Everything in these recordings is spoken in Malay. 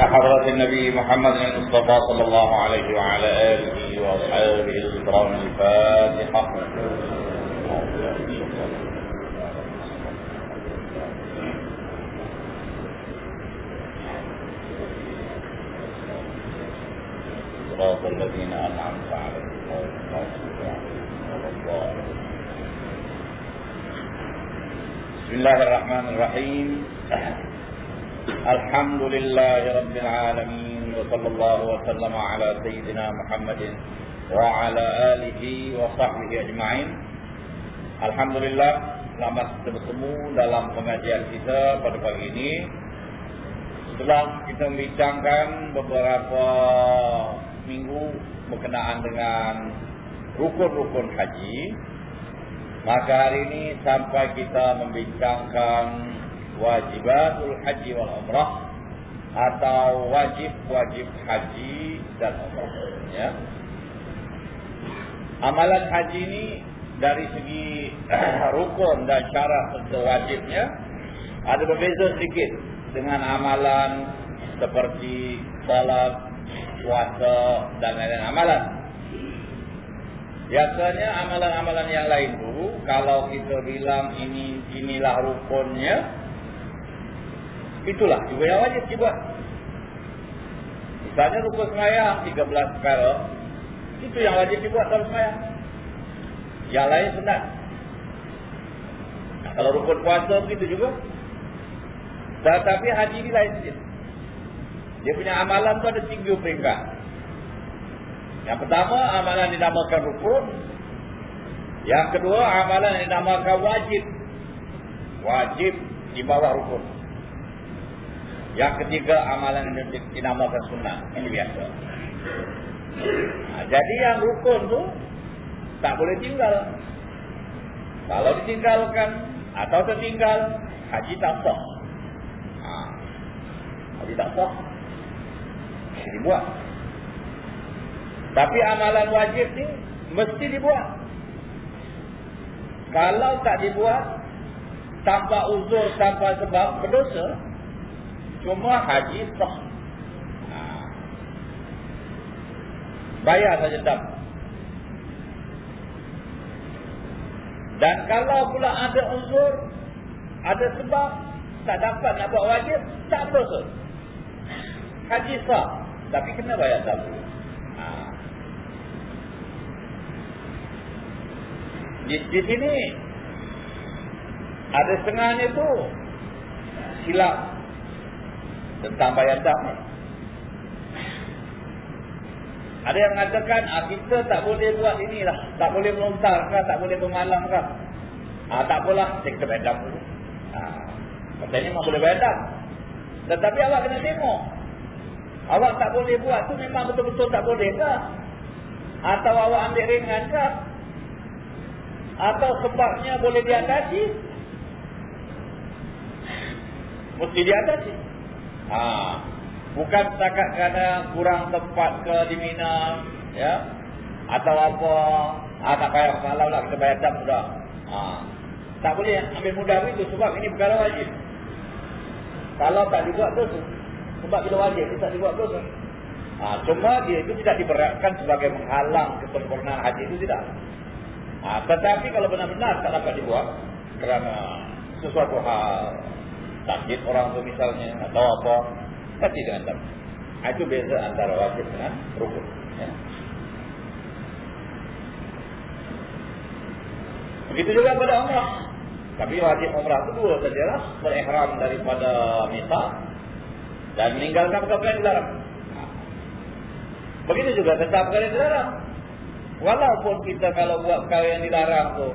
حضرة النبي محمد المصطفى صلى الله عليه وعلى آله وأصحابه الكرام الفاتحة. صراط الذين أنعمت عليهم. بسم الله الرحمن الرحيم. الحمد لله رب العالمين وصلى الله وسلم على سيدنا محمد وعلى آله وصحبه أجمعين الحمد لله selamat bertemu dalam pengajian kita pada pagi ini setelah kita membincangkan beberapa minggu berkenaan dengan rukun-rukun haji maka hari ini sampai kita membincangkan wajibatul haji wal umrah atau wajib-wajib haji dan umrah ya. Amalan haji ini dari segi rukun dan syarat untuk wajibnya ada berbeza sedikit dengan amalan seperti salat, puasa dan lain-lain amalan. Biasanya amalan-amalan yang lain dulu kalau kita bilang ini inilah rukunnya itulah juga yang wajib dibuat. Misalnya rukun semayang 13 perkara itu yang wajib dibuat dalam semayang. Yang lain sunat. Nah, kalau rukun puasa begitu juga. Tetapi haji ini lain sikit. Dia punya amalan tu ada tiga peringkat. Yang pertama amalan dinamakan rukun. Yang kedua amalan dinamakan wajib. Wajib di bawah rukun. Yang ketiga amalan yang dinamakan sunnah. Ini biasa. Nah, jadi yang rukun tu tak boleh tinggal. Kalau ditinggalkan atau tertinggal, haji tak sah. Ha. Haji tak sah. Dibuat. Tapi amalan wajib ni mesti dibuat. Kalau tak dibuat, tanpa uzur, tanpa sebab, berdosa. Cuma haji sah. Ha. Bayar saja tak. Dan kalau pula ada uzur, ada sebab, tak dapat nak buat wajib, tak berdosa. Haji sah. Tapi kena bayar tak. Ha. Di, di sini, ada setengahnya tu silap tentang bayar dam Ada yang mengatakan ah, kita tak boleh buat inilah, tak boleh melontar kan, tak boleh bermalam kan. Ah, tak apalah, kita bayar dam dulu. Ah, katanya memang boleh bayar dam. Tetapi awak kena tengok. Awak tak boleh buat tu memang betul-betul tak boleh ke? Atau awak ambil ringan ke? Atau sebabnya boleh diatasi? Mesti diatasi. Ha, bukan setakat kerana kurang tempat ke di Mina, ya, atau apa, ah tak payah kalau lah kita bayar dam sudah. Ha, tak boleh ambil mudah itu sebab ini perkara wajib. Kalau tak dibuat tu, sebab bila wajib itu tak dibuat tu. Ha, cuma dia itu tidak diberatkan sebagai menghalang kesempurnaan haji itu tidak. Ha, tetapi kalau benar-benar tak dapat dibuat kerana sesuatu hal sakit orang tu misalnya atau apa pasti dengan tak itu beza antara wajib dengan rukun ya. begitu juga pada umrah. Tapi wajib umrah itu dua sajalah. Berihram daripada mita dan meninggalkan perkara yang dilarang. Begitu juga tetap perkara yang dilarang. Walaupun kita kalau buat perkara yang dilarang tu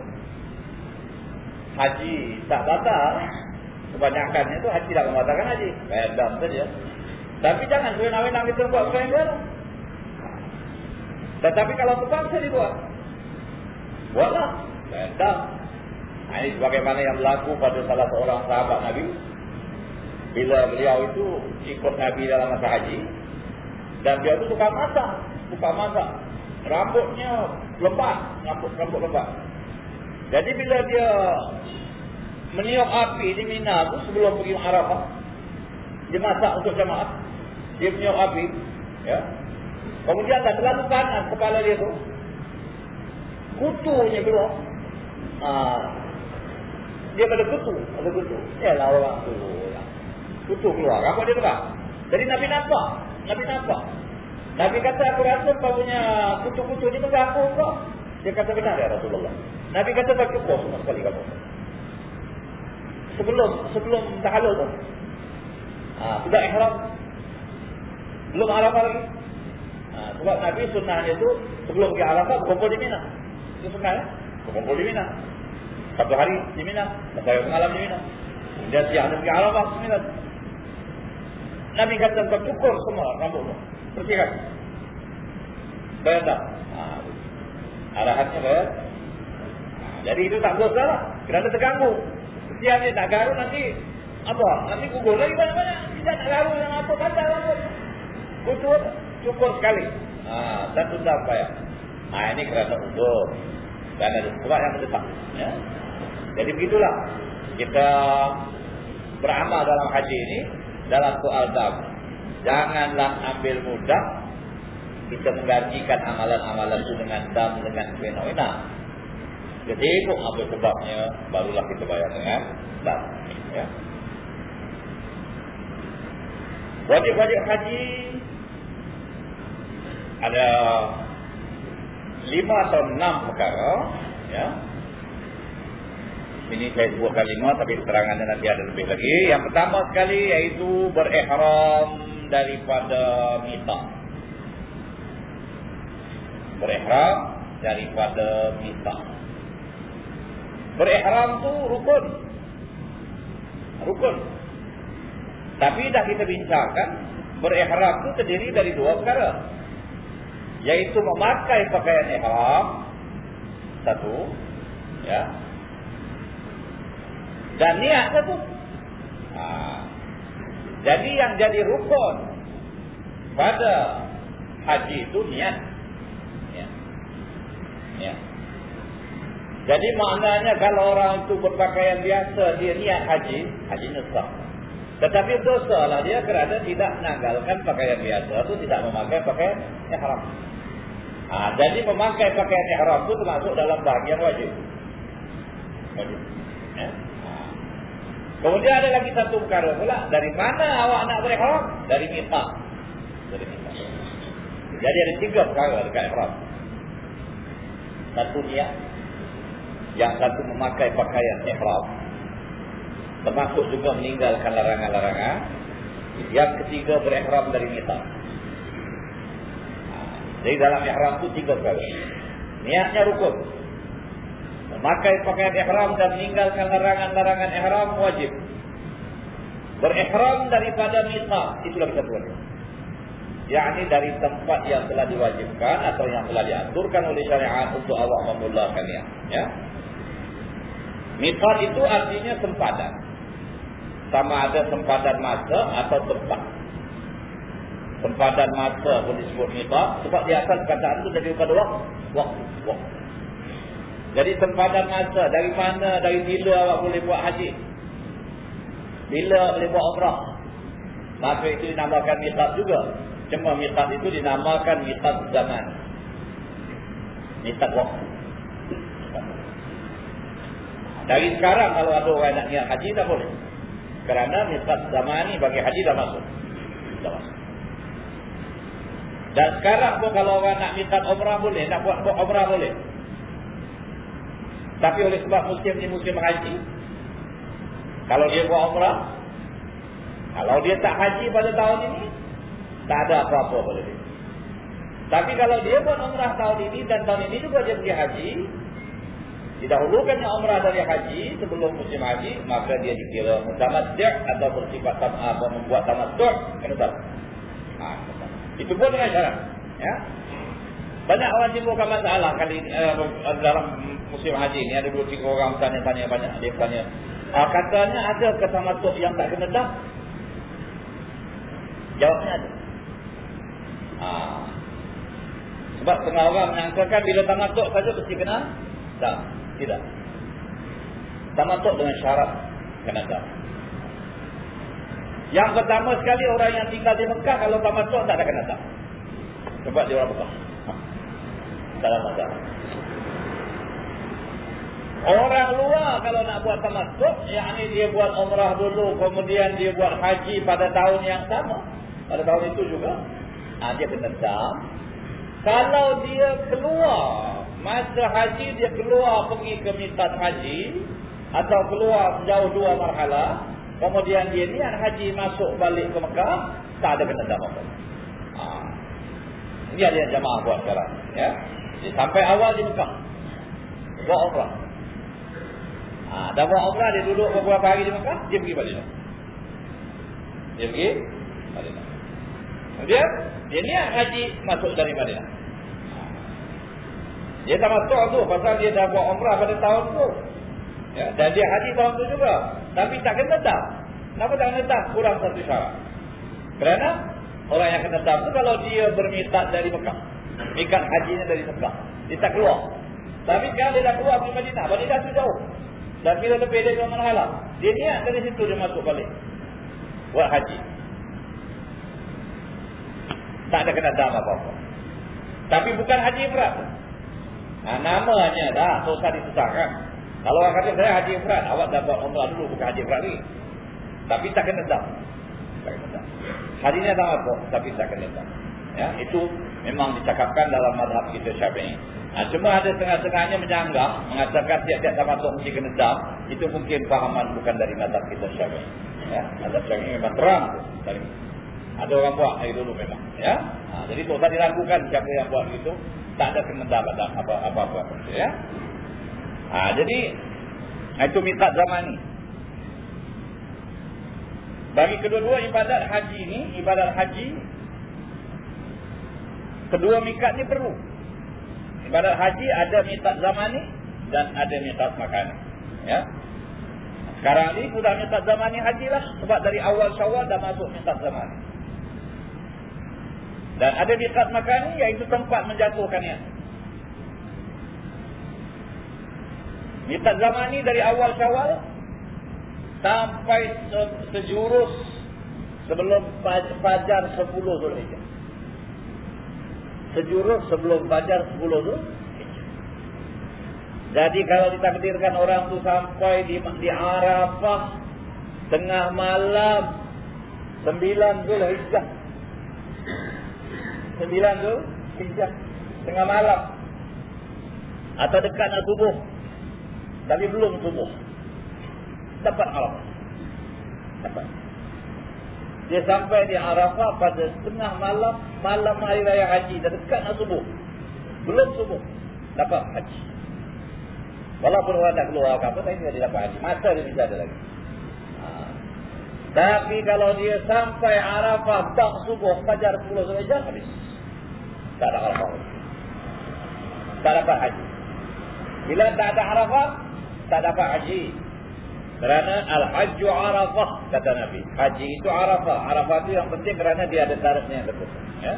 haji tak batal Kebanyakannya itu haji tak mengatakan haji. Bayar dam saja. Tapi jangan sewenang-wenang kita buat baru. Tetapi kalau terpaksa dibuat. Buatlah. Bayar dam. Nah, ini sebagaimana yang berlaku pada salah seorang sahabat Nabi. Bila beliau itu ikut Nabi dalam masa haji. Dan dia itu tukar masak. Tukar masak. Rambutnya lebat. Rambut, rambut lebat. Jadi bila dia meniup api di Mina tu sebelum pergi Arafah. Dia masak untuk jemaah. dia punya api, ya. Kemudian dah terlalu panas kepala dia tu. Kutunya keluar. Ha. Dia pada kutu, ada kutu. Yalah orang tu. Kutu keluar. Apa dia terang? Jadi Nabi nampak. Nabi nampak. Nabi kata aku rasa kau punya kutu-kutu ni mengganggu kau. Dia kata benar ya Rasulullah. Nabi kata tak cukup sama sekali kamu. Sebelum sebelum tahalul tu. Ha, sudah ihram. Belum Arafah lagi. Ha, sebab Nabi sunnahnya tu sebelum pergi Arafah berkumpul di Mina. Itu sunnah ya. Berkumpul di Mina. Satu hari di Mina. Satu malam di Mina. Kemudian siang dia pergi Arafah di Mina. Nabi kata kau cukur semua rambutmu. Bersihkan. Bayar tak? Ha, arahannya bayar. Ha, jadi itu tak dosa lah. Kerana terganggu. Dia tak garu nanti apa? Nanti gugur lagi banyak-banyak. Tidak nak garu yang apa kata rambut. Kutur, cukur sekali. Ha, dan sudah bayar. Ha, ini kerana udur. Dan ada sebab yang mendesak. Ya? Jadi begitulah. Kita beramal dalam haji ini dalam soal dam. Janganlah ambil mudah kita menggantikan amalan-amalan itu dengan dam dengan fenomena. Jadi itu apa sebabnya barulah kita bayar dengan dam. Ya. Wajib-wajib haji ada lima atau enam perkara. Ya. Ini saya sebutkan lima tapi keterangannya nanti ada lebih lagi. Yang pertama sekali yaitu berihram daripada mita. Berihram daripada mita. Berihram tu rukun. Rukun. Tapi dah kita bincangkan berihram tu terdiri dari dua perkara. Yaitu memakai pakaian ihram. Satu. Ya. Dan niat satu. Ha. Jadi yang jadi rukun pada haji itu niat. Ya. Ya. Jadi maknanya kalau orang itu berpakaian biasa dia niat haji, haji sah. Tetapi dosa lah dia kerana tidak menanggalkan pakaian biasa itu tidak memakai pakaian ihram. Ha, jadi memakai pakaian ihram itu termasuk dalam bahagian wajib. Wajib. Ya. Kemudian ada lagi satu perkara pula. Dari mana awak nak berihram? Dari miqat. Dari miqat. Jadi ada tiga perkara dekat ihram. Satu niat. Yang satu memakai pakaian ihram. Termasuk juga meninggalkan larangan-larangan. Yang ketiga berihram dari miqat. Jadi dalam ihram itu tiga perkara. Niatnya rukun. Memakai pakaian ihram dan meninggalkan larangan-larangan ihram wajib. Berihram daripada miqat itulah kita buat. Yakni dari tempat yang telah diwajibkan atau yang telah diaturkan oleh syariat untuk Allah memulakannya. Ya. Miqat itu artinya sempadan. Sama ada sempadan masa atau tempat. Sempadan masa pun disebut miqat sebab di atas kataan itu dari pada waktu. Waktu. waktu. Jadi sempadan masa dari mana dari bila awak boleh buat haji? Bila boleh buat umrah? Maka itu dinamakan miqat juga. Cuma miqat itu dinamakan miqat zaman. Miqat waktu. Dari sekarang kalau ada orang nak niat haji tak boleh. Kerana miqat zaman ni bagi haji dah masuk. Dah masuk. Dan sekarang pun kalau orang nak miqat umrah boleh, nak buat umrah boleh. Tapi oleh sebab musim ni musim haji. Kalau dia buat umrah. Kalau dia tak haji pada tahun ini. Tak ada apa-apa dia. Tapi kalau dia buat umrah tahun ini dan tahun ini juga dia pergi haji. Didahulukannya umrah dari haji sebelum musim haji. Maka dia dikira mutamaddi' atau bersifat apa membuat tamaddi' kena tahu. Ha, itu pun dengan syarat. Ya. Banyak orang timbulkan masalah kali uh, dalam musim haji ni ada dua tiga orang tanya-tanya banyak dia tanya. Uh, katanya ada ketamatuk yang tak kena dah. Jawabnya ada. Uh, sebab setengah orang menyangkakan bila tamatuk saja mesti kena tak. Tidak. Tamatuk dengan syarat kena dah. Yang pertama sekali orang yang tinggal di Mekah kalau tamattu tak ada kena tak. Sebab dia orang Mekah. Tak ada masalah. Orang luar kalau nak buat tamattu, yakni dia buat umrah dulu, kemudian dia buat haji pada tahun yang sama. Pada tahun itu juga. Ha, dia kena dam. Kalau dia keluar, masa haji dia keluar pergi ke mikat haji, atau keluar sejauh dua marhala, kemudian dia niat haji masuk balik ke Mekah, tak ada kena dam apa. Ha. Ini ada yang jamaah buat sekarang. Ya. Jadi, sampai awal di Mekah. Buat umrah. Ha, dah buat umrah, dia duduk beberapa hari di Mekah, dia pergi balik. Dia pergi balik. Kemudian, dia niat haji masuk dari Madinah. Dia tak masuk tu pasal dia dah buat umrah pada tahun tu. Ya, dan dia haji tahun tu juga. Tapi tak kena tak. Kenapa tak kena tak? Kurang satu syarat. Kerana orang yang kena tak tu kalau dia bermikat dari Mekah. Mikat hajinya dari Mekah. Dia tak keluar. Tapi sekarang dia dah keluar dari Madinah. Madinah tu jauh. Dan bila lebih dari mana halam. Dia niat dari situ dia masuk balik. Buat haji. Tak ada kena dam apa-apa. Tapi bukan haji berat. Nah, namanya dah. Tak usah disusahkan. Kalau orang kata saya haji berat. Awak dah buat umrah dulu. Bukan haji berat ni. Tapi tak kena dam. Tak kena dam. Hajinya tak apa. Tapi tak kena dam. Ya, itu memang dicakapkan dalam madhab kita syafi'i. Ha, cuma ada setengah-setengahnya menyanggah. Mengatakan tiap-tiap tamatuk mesti kena dam. Itu mungkin fahaman bukan dari madhab kita syafi'i. Ya, madhab syafi'i memang terang. Dari ada orang buat dari dulu memang. Ya? Ha, jadi tak usah diragukan siapa yang buat itu. Tak ada kemendam apa-apa. Ya? Ha, jadi, itu mikat zaman ni. Bagi kedua-dua ibadat haji ni, ibadat haji, kedua mikat ni perlu. Ibadat haji ada mikat zaman ni dan ada mikat makan. Ya? Sekarang ni sudah mikat zaman ni haji lah. Sebab dari awal syawal dah masuk mikat zaman ni. Dan ada mikat makan ni iaitu tempat menjatuhkan niat. Mikat zaman ni dari awal syawal sampai sejurus sebelum fajar 10 Zulhijjah. Sejurus sebelum fajar 10 Zulhijjah. Jadi kalau ditakdirkan orang tu sampai di di Arafah tengah malam 9 Zulhijjah Sembilan tu Hijab Tengah malam. Atau dekat nak subuh Tapi belum subuh Dapat Arafah Dapat. Dia sampai di Arafah pada tengah malam Malam hari raya haji. Dah dekat nak subuh Belum subuh Dapat haji. Walaupun orang tak keluar apa Tapi dia dapat haji. Masa dia bisa ada lagi. Tapi kalau dia sampai Arafah tak subuh fajar 10 Zulhijjah habis. Tak ada Arafah. Tak dapat haji. Bila tak ada Arafah, tak dapat haji. Kerana al-hajju Arafah kata Nabi. Haji itu Arafah. Arafah itu yang penting kerana dia ada tarifnya yang betul. Ya?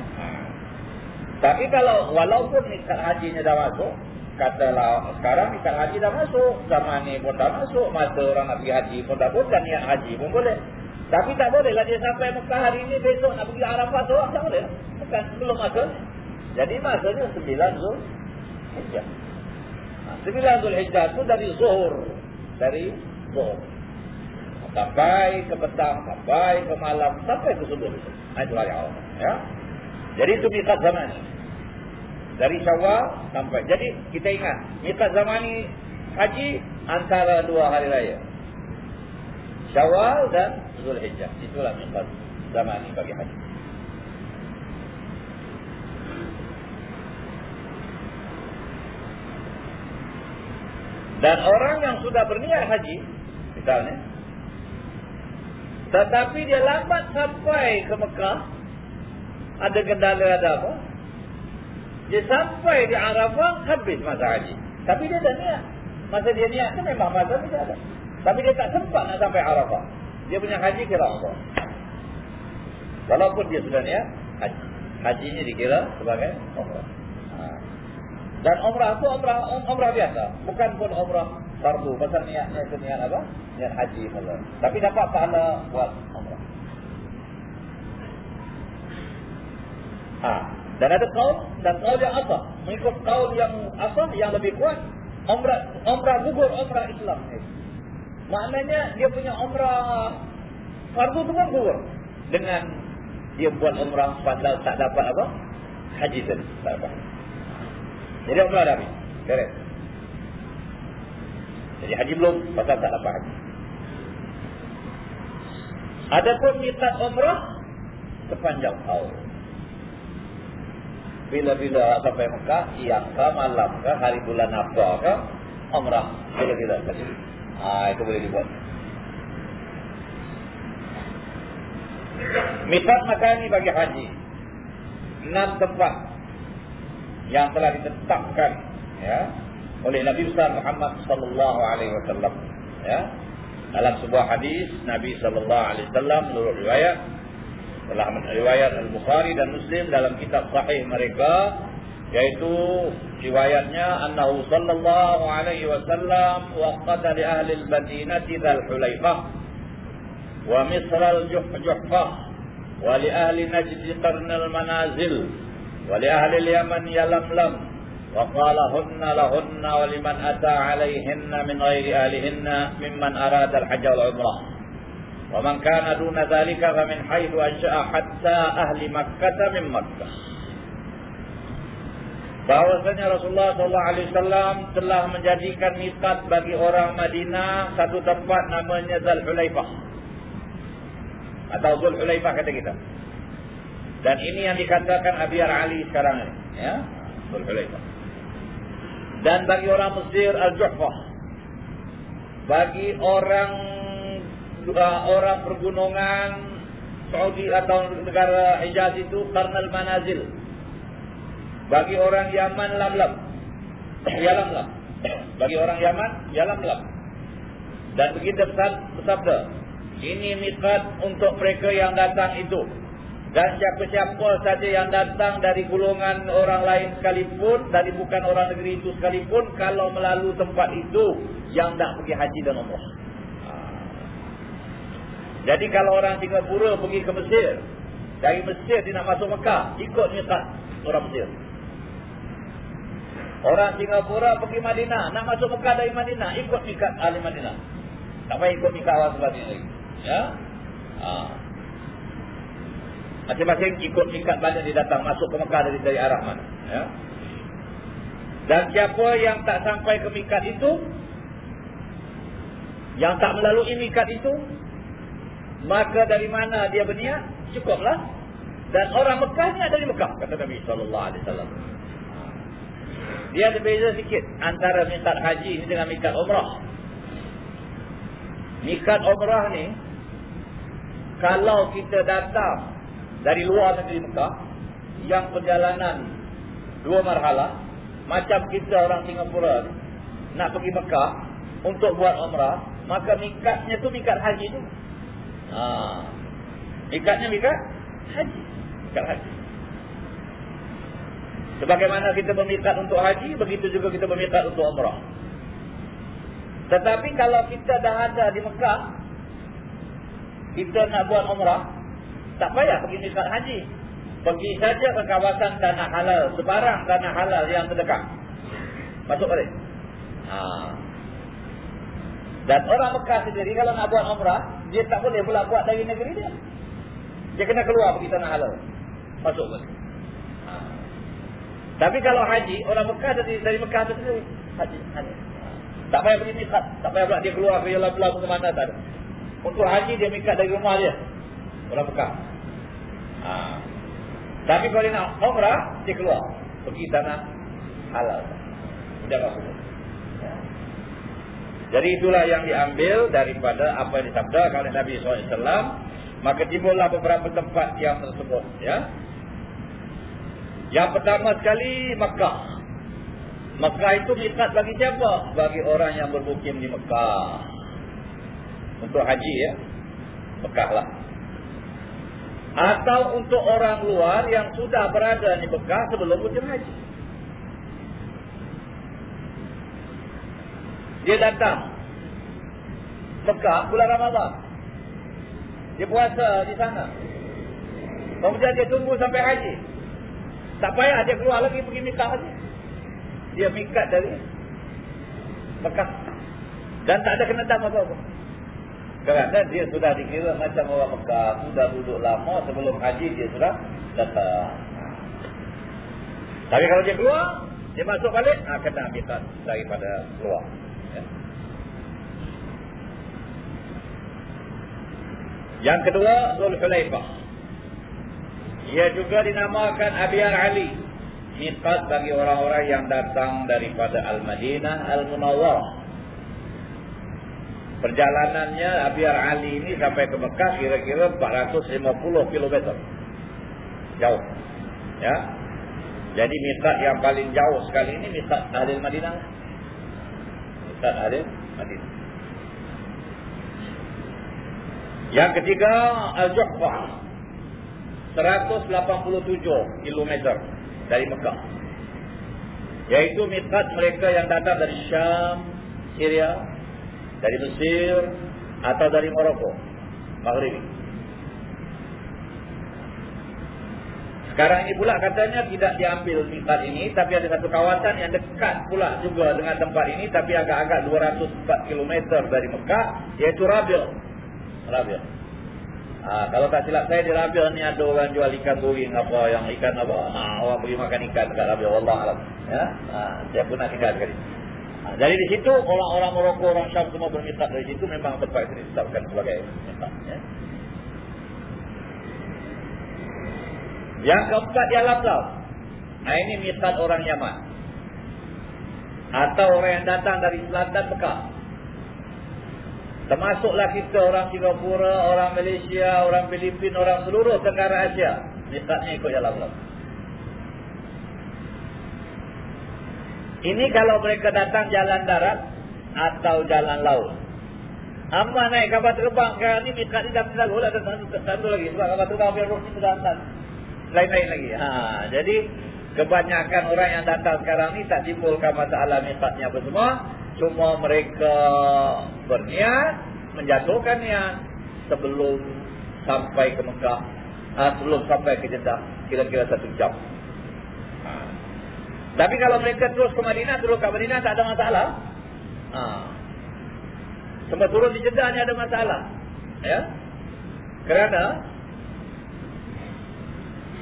Tapi kalau walaupun nikah hajinya dah masuk, katalah sekarang nikah haji dah masuk, zaman ni pun dah masuk, masa orang nak pergi haji pun dah boleh, niat haji pun boleh. Tapi tak boleh lah dia sampai Mekah hari ini besok nak pergi Arafah tu tak boleh. Bukan belum masuk. Jadi masanya 9 Zul Hijjah. Ha, 9 Zul Hijjah tu dari Zuhur. Dari Zuhur. Sampai ke petang, sampai ke malam, sampai ke subuh. Ha, itu hari awal. Ya? Jadi itu mikat zaman. Dari syawal sampai. Jadi kita ingat. Mikat zaman ini haji antara dua hari raya. Syawal dan Zulhijjah. Itulah miqat zaman ini bagi haji. Dan orang yang sudah berniat haji, misalnya, tetapi dia lambat sampai ke Mekah, ada kendala ada apa? Dia sampai di Arafah, habis masa haji. Tapi dia dah niat. Masa dia niat kan memang masa dia ada. Tapi dia tak sempat nak sampai Arafah. Dia punya haji kira apa? Walaupun dia sudah niat haji. Hajinya dikira sebagai umrah. Ha. Dan umrah tu umrah um, umrah biasa, bukan pun umrah fardu pasal niatnya itu niat apa? Niat haji pula. Tapi dapat pahala buat umrah. Ha. Dan ada kaul dan kaul yang apa? Mengikut kaul yang apa? Yang lebih kuat. Umrah umrah gugur umrah Islam ni. Maknanya dia punya umrah fardu tu pun gugur dengan dia buat umrah padahal tak dapat apa? Haji tadi. Tak dapat. Jadi umrah dah habis. Beres. Jadi haji belum pasal tak dapat haji. Adapun mikat umrah sepanjang tahun. Bila-bila sampai Mekah, siang ke, malam ke, hari bulan apa ke, umrah. Bila-bila. Ha, itu boleh dibuat. Mikat maka ini bagi haji. Enam tempat yang telah ditetapkan ya, oleh Nabi besar Muhammad sallallahu alaihi wasallam ya. Dalam sebuah hadis Nabi sallallahu alaihi wasallam menurut riwayat telah riwayat Al-Bukhari dan Muslim dalam kitab sahih mereka yaitu riwayatnya annahu sallallahu alaihi wasallam waqata li ahli al-Madinah dzal Hulaifah wa Misr al-Juhfah wa li ahli Najd qarn al-manazil ahli al-Yaman yalamlam وقال هن لهن ولمن أتى عليهن من غير أهلهن ممن أراد الحج والعمرة ومن كان دون ذلك فمن حيث أنشأ حتى أهل مكة من مكة bahwasanya Rasulullah sallallahu alaihi wasallam telah menjadikan miqat bagi orang Madinah satu tempat namanya Zal Hulaifah. Atau Zul Hulaifah kata kita. Dan ini yang dikatakan Abi Ali sekarang ini, ya. Zul Hulaifah. Dan bagi orang Mesir Al-Juhfah. Bagi orang uh, orang pergunungan Saudi atau negara Hijaz itu Karnal Manazil. Bagi orang Yaman Lamlam. Yalamlam. Bagi orang Yaman Yalamlam. Dan begitu bersabda. Ini mikat untuk mereka yang datang itu. Dan siapa-siapa saja yang datang dari golongan orang lain sekalipun, dari bukan orang negeri itu sekalipun, kalau melalui tempat itu, yang tak pergi haji dan umrah. Ha. Jadi kalau orang Singapura pergi ke Mesir, dari Mesir dia nak masuk Mekah, ikut mikat orang Mesir. Orang Singapura pergi Madinah, nak masuk Mekah dari Madinah, ikut mikat ahli Madinah. Tak payah ikut mikat awal sebab ini. Ya? Haa. Masing-masing ikut ikat banyak dia datang masuk ke Mekah dari, dari arah mana. Ya. Dan siapa yang tak sampai ke mikat itu, yang tak melalui mikat itu, maka dari mana dia berniat, cukuplah. Dan orang Mekah ni ada di Mekah, kata Nabi SAW. Dia ada beza sikit antara mikat haji ini dengan mikat umrah. Mikat umrah ni, kalau kita datang dari luar negeri Mekah yang perjalanan dua marhalah macam kita orang Singapura nak pergi Mekah untuk buat umrah maka mikatnya tu mikat haji tu. Ha. mikatnya mikat haji. Mikat haji. Sebagaimana kita bermikat untuk haji begitu juga kita bermikat untuk umrah. Tetapi kalau kita dah ada di Mekah kita nak buat umrah tak payah pergi mikat haji. Pergi saja ke kawasan tanah halal. Sebarang tanah halal yang terdekat. Masuk balik. Ha. Dan orang Mekah sendiri kalau nak buat umrah. Dia tak boleh pula buat dari negeri dia. Dia kena keluar pergi tanah halal. Masuk balik. Ha. Tapi kalau haji. Orang Mekah dari, dari Mekah itu sendiri. Haji. haji. Tak payah pergi mikat. Tak payah pula dia keluar ke jalan pulau ke mana. Tak Untuk haji dia mikat dari rumah dia. Mekah. Ha. Tapi kalau dia nak umrah, dia keluar. Pergi tanah halal. Tidak masuk. Ya. Jadi itulah yang diambil daripada apa yang disabdakan oleh Nabi SAW. Maka timbullah beberapa tempat yang tersebut. Ya. Yang pertama sekali, Mekah. Mekah itu mikat bagi siapa? Bagi orang yang bermukim di Mekah. Untuk haji ya. Mekah lah atau untuk orang luar yang sudah berada di Mekah sebelum musim haji. Dia datang Mekah bulan Ramadhan. Dia puasa di sana. Kemudian dia tunggu sampai haji. Tak payah dia keluar lagi pergi mikat lagi. Dia mikat dari Mekah. Dan tak ada kena dam apa-apa. Kerana dia sudah dikira macam orang Mekah. Sudah duduk lama sebelum haji dia sudah datang. Tapi kalau dia keluar, dia masuk balik, ha, kena mikat daripada keluar. Ya. Yang kedua, Zulhulaifah. Ia juga dinamakan Abiyar Ali. Mikat bagi orang-orang yang datang daripada Al-Madinah Al-Munawwar. Perjalanannya Abiyar Ali ini sampai ke Mekah kira-kira 450 km. Jauh. Ya. Jadi mikat yang paling jauh sekali ini mikat Ahli Madinah. Mikat Ahli Madinah. Yang ketiga Al-Juhfah 187 km dari Mekah Yaitu mikat mereka yang datang dari Syam, Syria Dari Mesir Atau dari Morocco Maghribi Sekarang ini pula katanya tidak diambil mikat ini Tapi ada satu kawasan yang dekat pula juga dengan tempat ini Tapi agak-agak 204 km dari Mekah Yaitu Rabil Rabil Ha, kalau tak silap saya di Rabia ni ada orang jual ikan goreng apa yang ikan apa. Ha, orang pergi makan ikan dekat Rabia. Allah Alam. Ya? Ha, saya pernah tinggal sekali. Ha, jadi di situ orang-orang Morocco, orang Syam semua berminta dari situ memang tempat itu ditetapkan sebagai minta. Ya? Yang keempat dia Lam-Lam. Nah ini mitat orang Yaman. Atau orang yang datang dari selatan Mekah. Termasuklah kita orang Singapura, orang Malaysia, orang Filipin, orang seluruh Tenggara Asia. Misalnya ikut jalan Allah. Ini kalau mereka datang jalan darat atau jalan laut. Amma naik kapal terbang sekarang ni mikat ni dah selalu ada satu lagi. Sebab kapal terbang biar roh itu datang. Lain-lain lagi. Ha, jadi kebanyakan orang yang datang sekarang ni tak timbulkan masalah mikatnya apa semua. Cuma mereka berniat menjatuhkan niat sebelum sampai ke Mekah, uh, sebelum sampai ke Jeddah, kira-kira satu jam. Tapi kalau mereka terus ke Madinah, terus ke Madinah tak ada masalah. Ha. Semua turun di Jeddah ni ada masalah. Ya? Kerana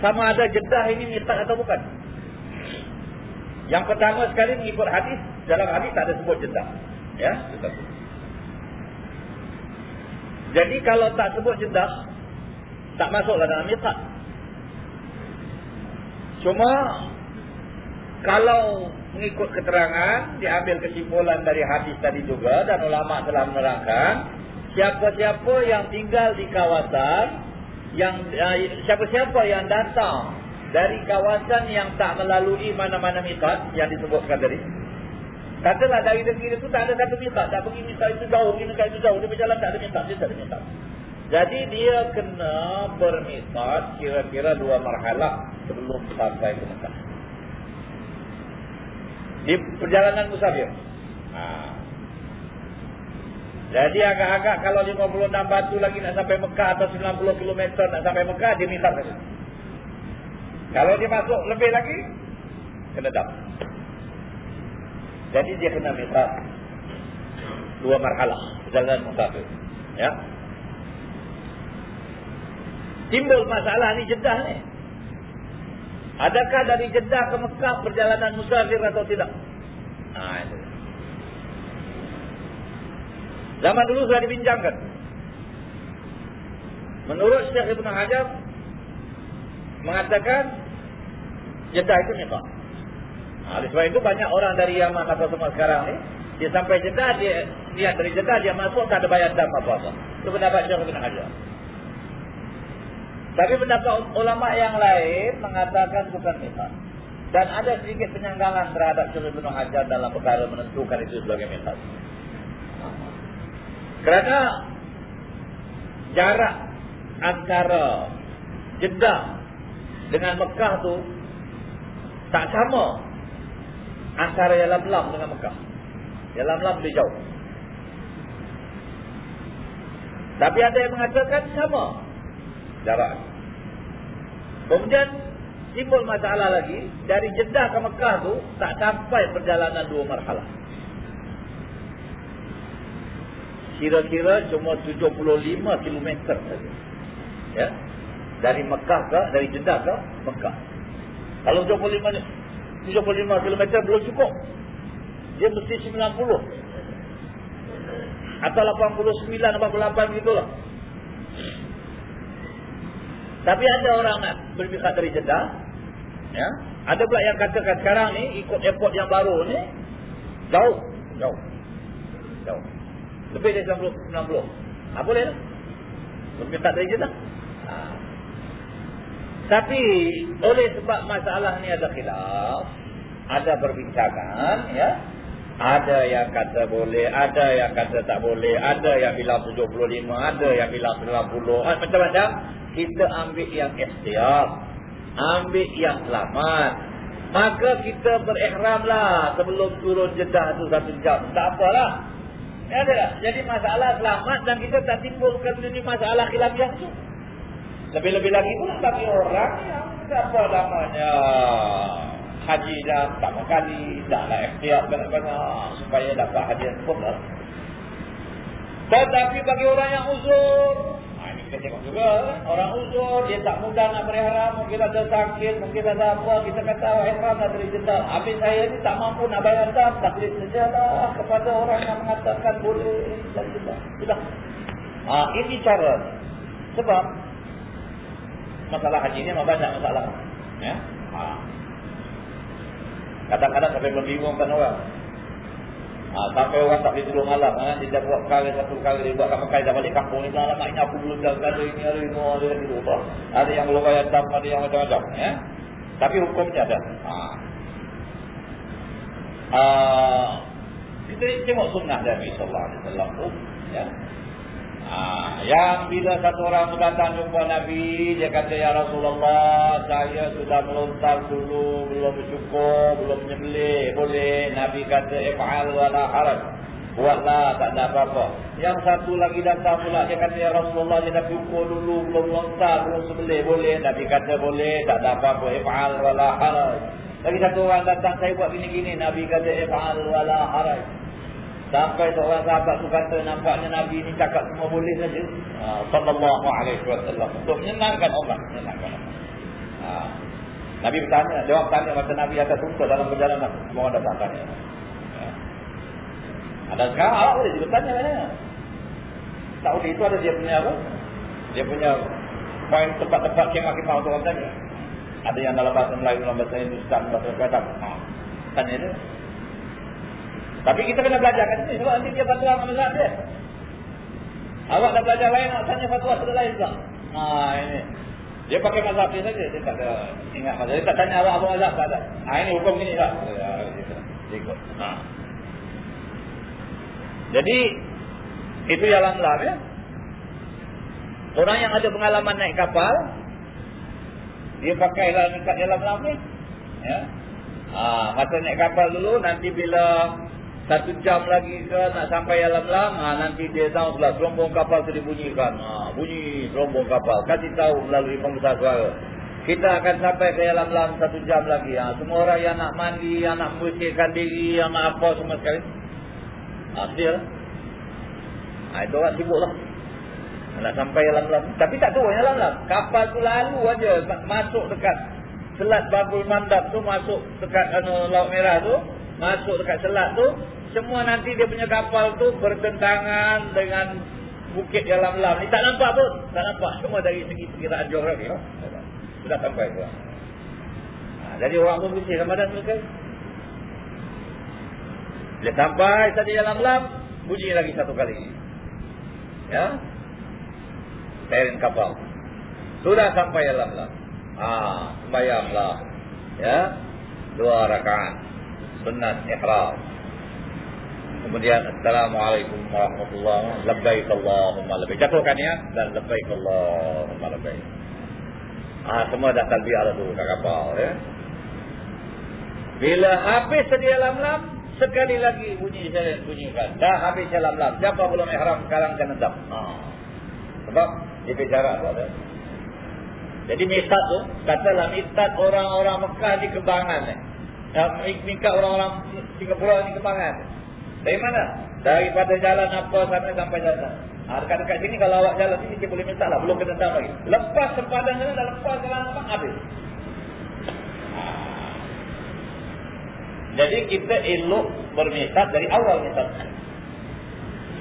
sama ada Jeddah ini mitak atau bukan. Yang pertama sekali mengikut hadis dalam hadis tak ada sebut jeddah. Ya, betul. Jadi kalau tak sebut jeddah tak masuklah dalam miqat. Cuma kalau mengikut keterangan diambil kesimpulan dari hadis tadi juga dan ulama telah menerangkan siapa-siapa yang tinggal di kawasan yang eh, siapa-siapa yang datang dari kawasan yang tak melalui mana-mana miqat yang disebutkan tadi Katalah dari negeri itu tak ada satu mikat. Tak pergi mikat itu jauh, pergi mikat itu jauh. Dia berjalan tak ada mikat. Dia tak ada mikat. Jadi dia kena bermikat kira-kira dua marhalah sebelum sampai ke Mekah. Di perjalanan musafir. Ha. Jadi agak-agak kalau 56 batu lagi nak sampai Mekah atau 90 km nak sampai Mekah, dia mikat saja. Kalau dia masuk lebih lagi, kena dapat. Jadi dia kena minta dua marhalah perjalanan musafir. Ya. Timbul masalah ni Jeddah ni. Adakah dari Jeddah ke Mekah perjalanan musafir atau tidak? Nah, itu. Zaman dulu sudah dibincangkan. Menurut Syekh Ibn Hajar mengatakan Jeddah itu Mekah. Ha, oleh sebab itu banyak orang dari Yaman atau semua sekarang ni dia sampai Jeddah dia lihat dari Jeddah dia masuk tak ada bayar dam apa-apa. Itu pendapat Syekh Ibn Hajar. Tapi pendapat ulama yang lain mengatakan bukan miqat. Dan ada sedikit penyanggalan terhadap Syekh Ibn Hajar dalam perkara menentukan itu sebagai miqat. Kerana jarak antara Jeddah dengan Mekah tu tak sama antara Yalam Lam dengan Mekah. Yalam Lam lebih jauh. Tapi ada yang mengatakan sama jarak. Kemudian timbul masalah lagi. Dari Jeddah ke Mekah tu tak sampai perjalanan dua marhalah. Kira-kira cuma 75 km saja. Ya. Dari Mekah ke, dari Jeddah ke Mekah. Kalau 75 75 km belum cukup. Dia mesti 90. Atau 89, 88 gitu lah. Tapi ada orang nak berpihak dari Jeddah. Ya. Ada pula yang katakan sekarang ni ikut airport yang baru ni jauh, jauh. Jauh. Lebih dari 90. 90. Ha, boleh lah. Berpihak dari Jeddah. Ha. Tapi oleh sebab masalah ni ada khilaf, ada perbincangan ya. Ada yang kata boleh, ada yang kata tak boleh, ada yang bilang 75, ada yang bilang 90, ah, macam-macam. Kita ambil yang ikhtiar, ambil yang selamat. Maka kita berikhramlah sebelum turun jedah tu satu jam. Tak apalah. Ya, ada Jadi masalah selamat dan kita tak timbulkan ini masalah khilafiah tu. Lebih-lebih lagi pula bagi orang yang apa namanya haji dah pertama kali, dah lah ikhtiar banyak-banyak supaya dapat haji yang sempurna. Tetapi bagi orang yang uzur, kita tengok juga, orang uzur, dia tak mudah nak berihram, mungkin ada sakit, mungkin ada apa, kita kata ihram nak beri jendal. Habis saya ni tak mampu nak bayar dam, tak boleh sejalah kepada orang yang mengatakan boleh dan. Sudah. Ah, ini cara. Sebab masalah haji ni memang banyak masalah. Ya. Ha. Kadang-kadang sampai membingungkan orang. Ha, sampai orang tak boleh tidur malam. Ha, dia dah buat perkara satu perkara. Dia buat kapal dah balik kampung ni. Dalam ini aku belum dah ada ini, ada ini, ada ini. Ada, ada yang belum bayar tam, ada yang macam-macam. Ya? Tapi hukumnya ada. Ha. Ha, kita tengok sunnah Alaihi Wasallam tu. Ya? Ha, yang bila satu orang datang jumpa Nabi, dia kata, Ya Rasulullah, saya sudah melontar dulu, belum cukup, belum menyembelih. Boleh. Nabi kata, If'al wala haraj. Buatlah, tak ada apa-apa. Yang satu lagi datang pula, dia kata, Ya Rasulullah, dia dah cukup dulu, belum melontar, belum sembelih. Boleh. Nabi kata, boleh, tak ada apa-apa. If'al wala haraj. Lagi satu orang datang, saya buat gini-gini. Nabi kata, If'al wala haraj. Sampai seorang sahabat tu kata nampaknya Nabi ni cakap semua boleh saja. Ha, sallallahu alaihi wasallam. Untuk menyenangkan orang, menyenangkan. Ha. Nabi bertanya, jawab tanya masa Nabi akan tuntut dalam perjalanan. Semua orang datang tanya. Ha. Ada sekarang awak boleh juga tanya kan? Tak boleh, itu ada dia punya apa? Dia punya poin tempat-tempat kemah-kemah untuk orang tanya. Ada yang dalam bahasa Melayu, dalam bahasa Hindustan, bahasa Kedah. Ha. Tanya dia. Tapi kita kena belajar kat sini sebab nanti dia fatwa mazhab dia. Awak dah belajar lain nak tanya fatwa sudah lain tak? Ha ini. Dia pakai mazhab dia saja, dia tak ada ingat mazhab. Dia tak tanya awak apa mazhab tak ada. Ha ini hukum gini tak? Ya, ikut. Ha. Jadi itu yang lam ya. Orang yang ada pengalaman naik kapal dia pakai lah ikat dalam lam ni. Ya. Ha, masa naik kapal dulu nanti bila satu jam lagi ke nak sampai alam lam ha, nanti dia tahu pula gelombong kapal tu dibunyikan. Ha, bunyi gelombong kapal. Kasih tahu melalui pembesar suara. Kita akan sampai ke alam lam satu jam lagi. Ha, semua orang yang nak mandi yang nak membersihkan diri yang nak apa semua sekali. Ha, sedia lah ha, itu orang sibuk lah. Nak sampai alam lam tapi tak tahu alam lam kapal tu lalu aja masuk dekat selat babul mandap tu masuk dekat anu, laut merah tu masuk dekat selat tu semua nanti dia punya kapal tu bertentangan dengan bukit dalam lam ni tak nampak pun tak nampak. Semua dari segi perkiraan geografi. No? sudah sampai tu ha, jadi orang pun bersih Ramadan mereka bila sampai tadi dalam lam bunyi lagi satu kali. Ya? Sairin kapal. Sudah sampai dalam lam ah sembahyanglah. Ya? Dua rakaat. Sunat ihram kemudian assalamualaikum warahmatullahi wabarakatuh labbaik allahumma labbaik jatuhkan ya dan labbaik allahumma labbaik ah semua dah talbiyah dah dulu kat kapal ya bila habis sedia lam-lam sekali lagi bunyi saya bunyikan dah habis lam-lam siapa belum ihram sekarang kena dam ha. sebab dia bicara tu ada Jadi mikat tu, katalah mikat orang-orang Mekah di Kembangan. Eh. Mikat orang-orang Singapura di Kembangan. Dari mana? Daripada jalan apa sampai sampai jalan. Ha, dekat-dekat sini kalau awak jalan sini, dia boleh minta lah. Belum kena tahu lagi. Lepas sempadan sana, dah lepas jalan apa, habis. Jadi kita elok bermikat dari awal mikat.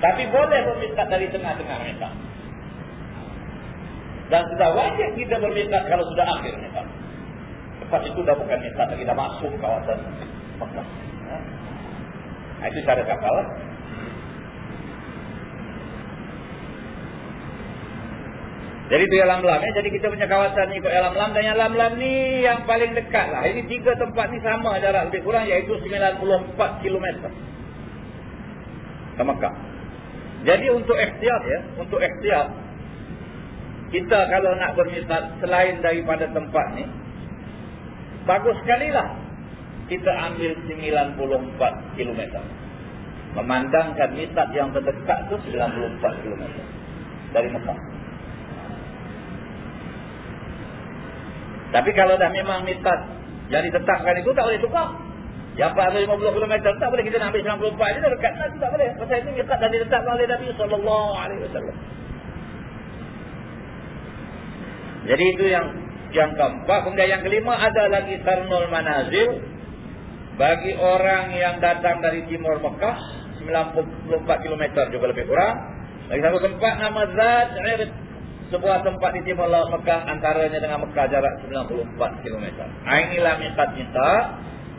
Tapi boleh bermikat dari tengah-tengah mikat. Dan sudah wajib kita bermikat kalau sudah akhir mikat. Lepas itu dah bukan mikat lagi, dah masuk kawasan Mekah. Itu cara kapal. Jadi itu yang lam-lam ya. Jadi kita punya kawasan ni ikut yang lam-lam. Dan yang lam-lam ni yang paling dekat lah. Ini tiga tempat ni sama jarak lebih kurang iaitu 94 km. Ke Mekah. Jadi untuk ikhtiar ya. Untuk ikhtiar. Kita kalau nak bermisal selain daripada tempat ni. Bagus sekali lah. Kita ambil 94 km. Memandangkan misal yang terdekat tu 94 km. Dari Mekah. Tapi kalau dah memang mitat yang ditetapkan itu tak boleh tukar. Yang 450 km tak boleh kita nak ambil 94 je dah dekat. Tak boleh. Pasal itu mitat dah ditetapkan oleh Nabi SAW. Jadi itu yang yang keempat. Kemudian yang kelima ada lagi Sarnul Manazil. Bagi orang yang datang dari timur Mekah. 94 km juga lebih kurang. Lagi satu tempat nama Zad Irid sebuah tempat di timur Mekah antaranya dengan Mekah jarak 94 km. Ah, inilah mikat-mikat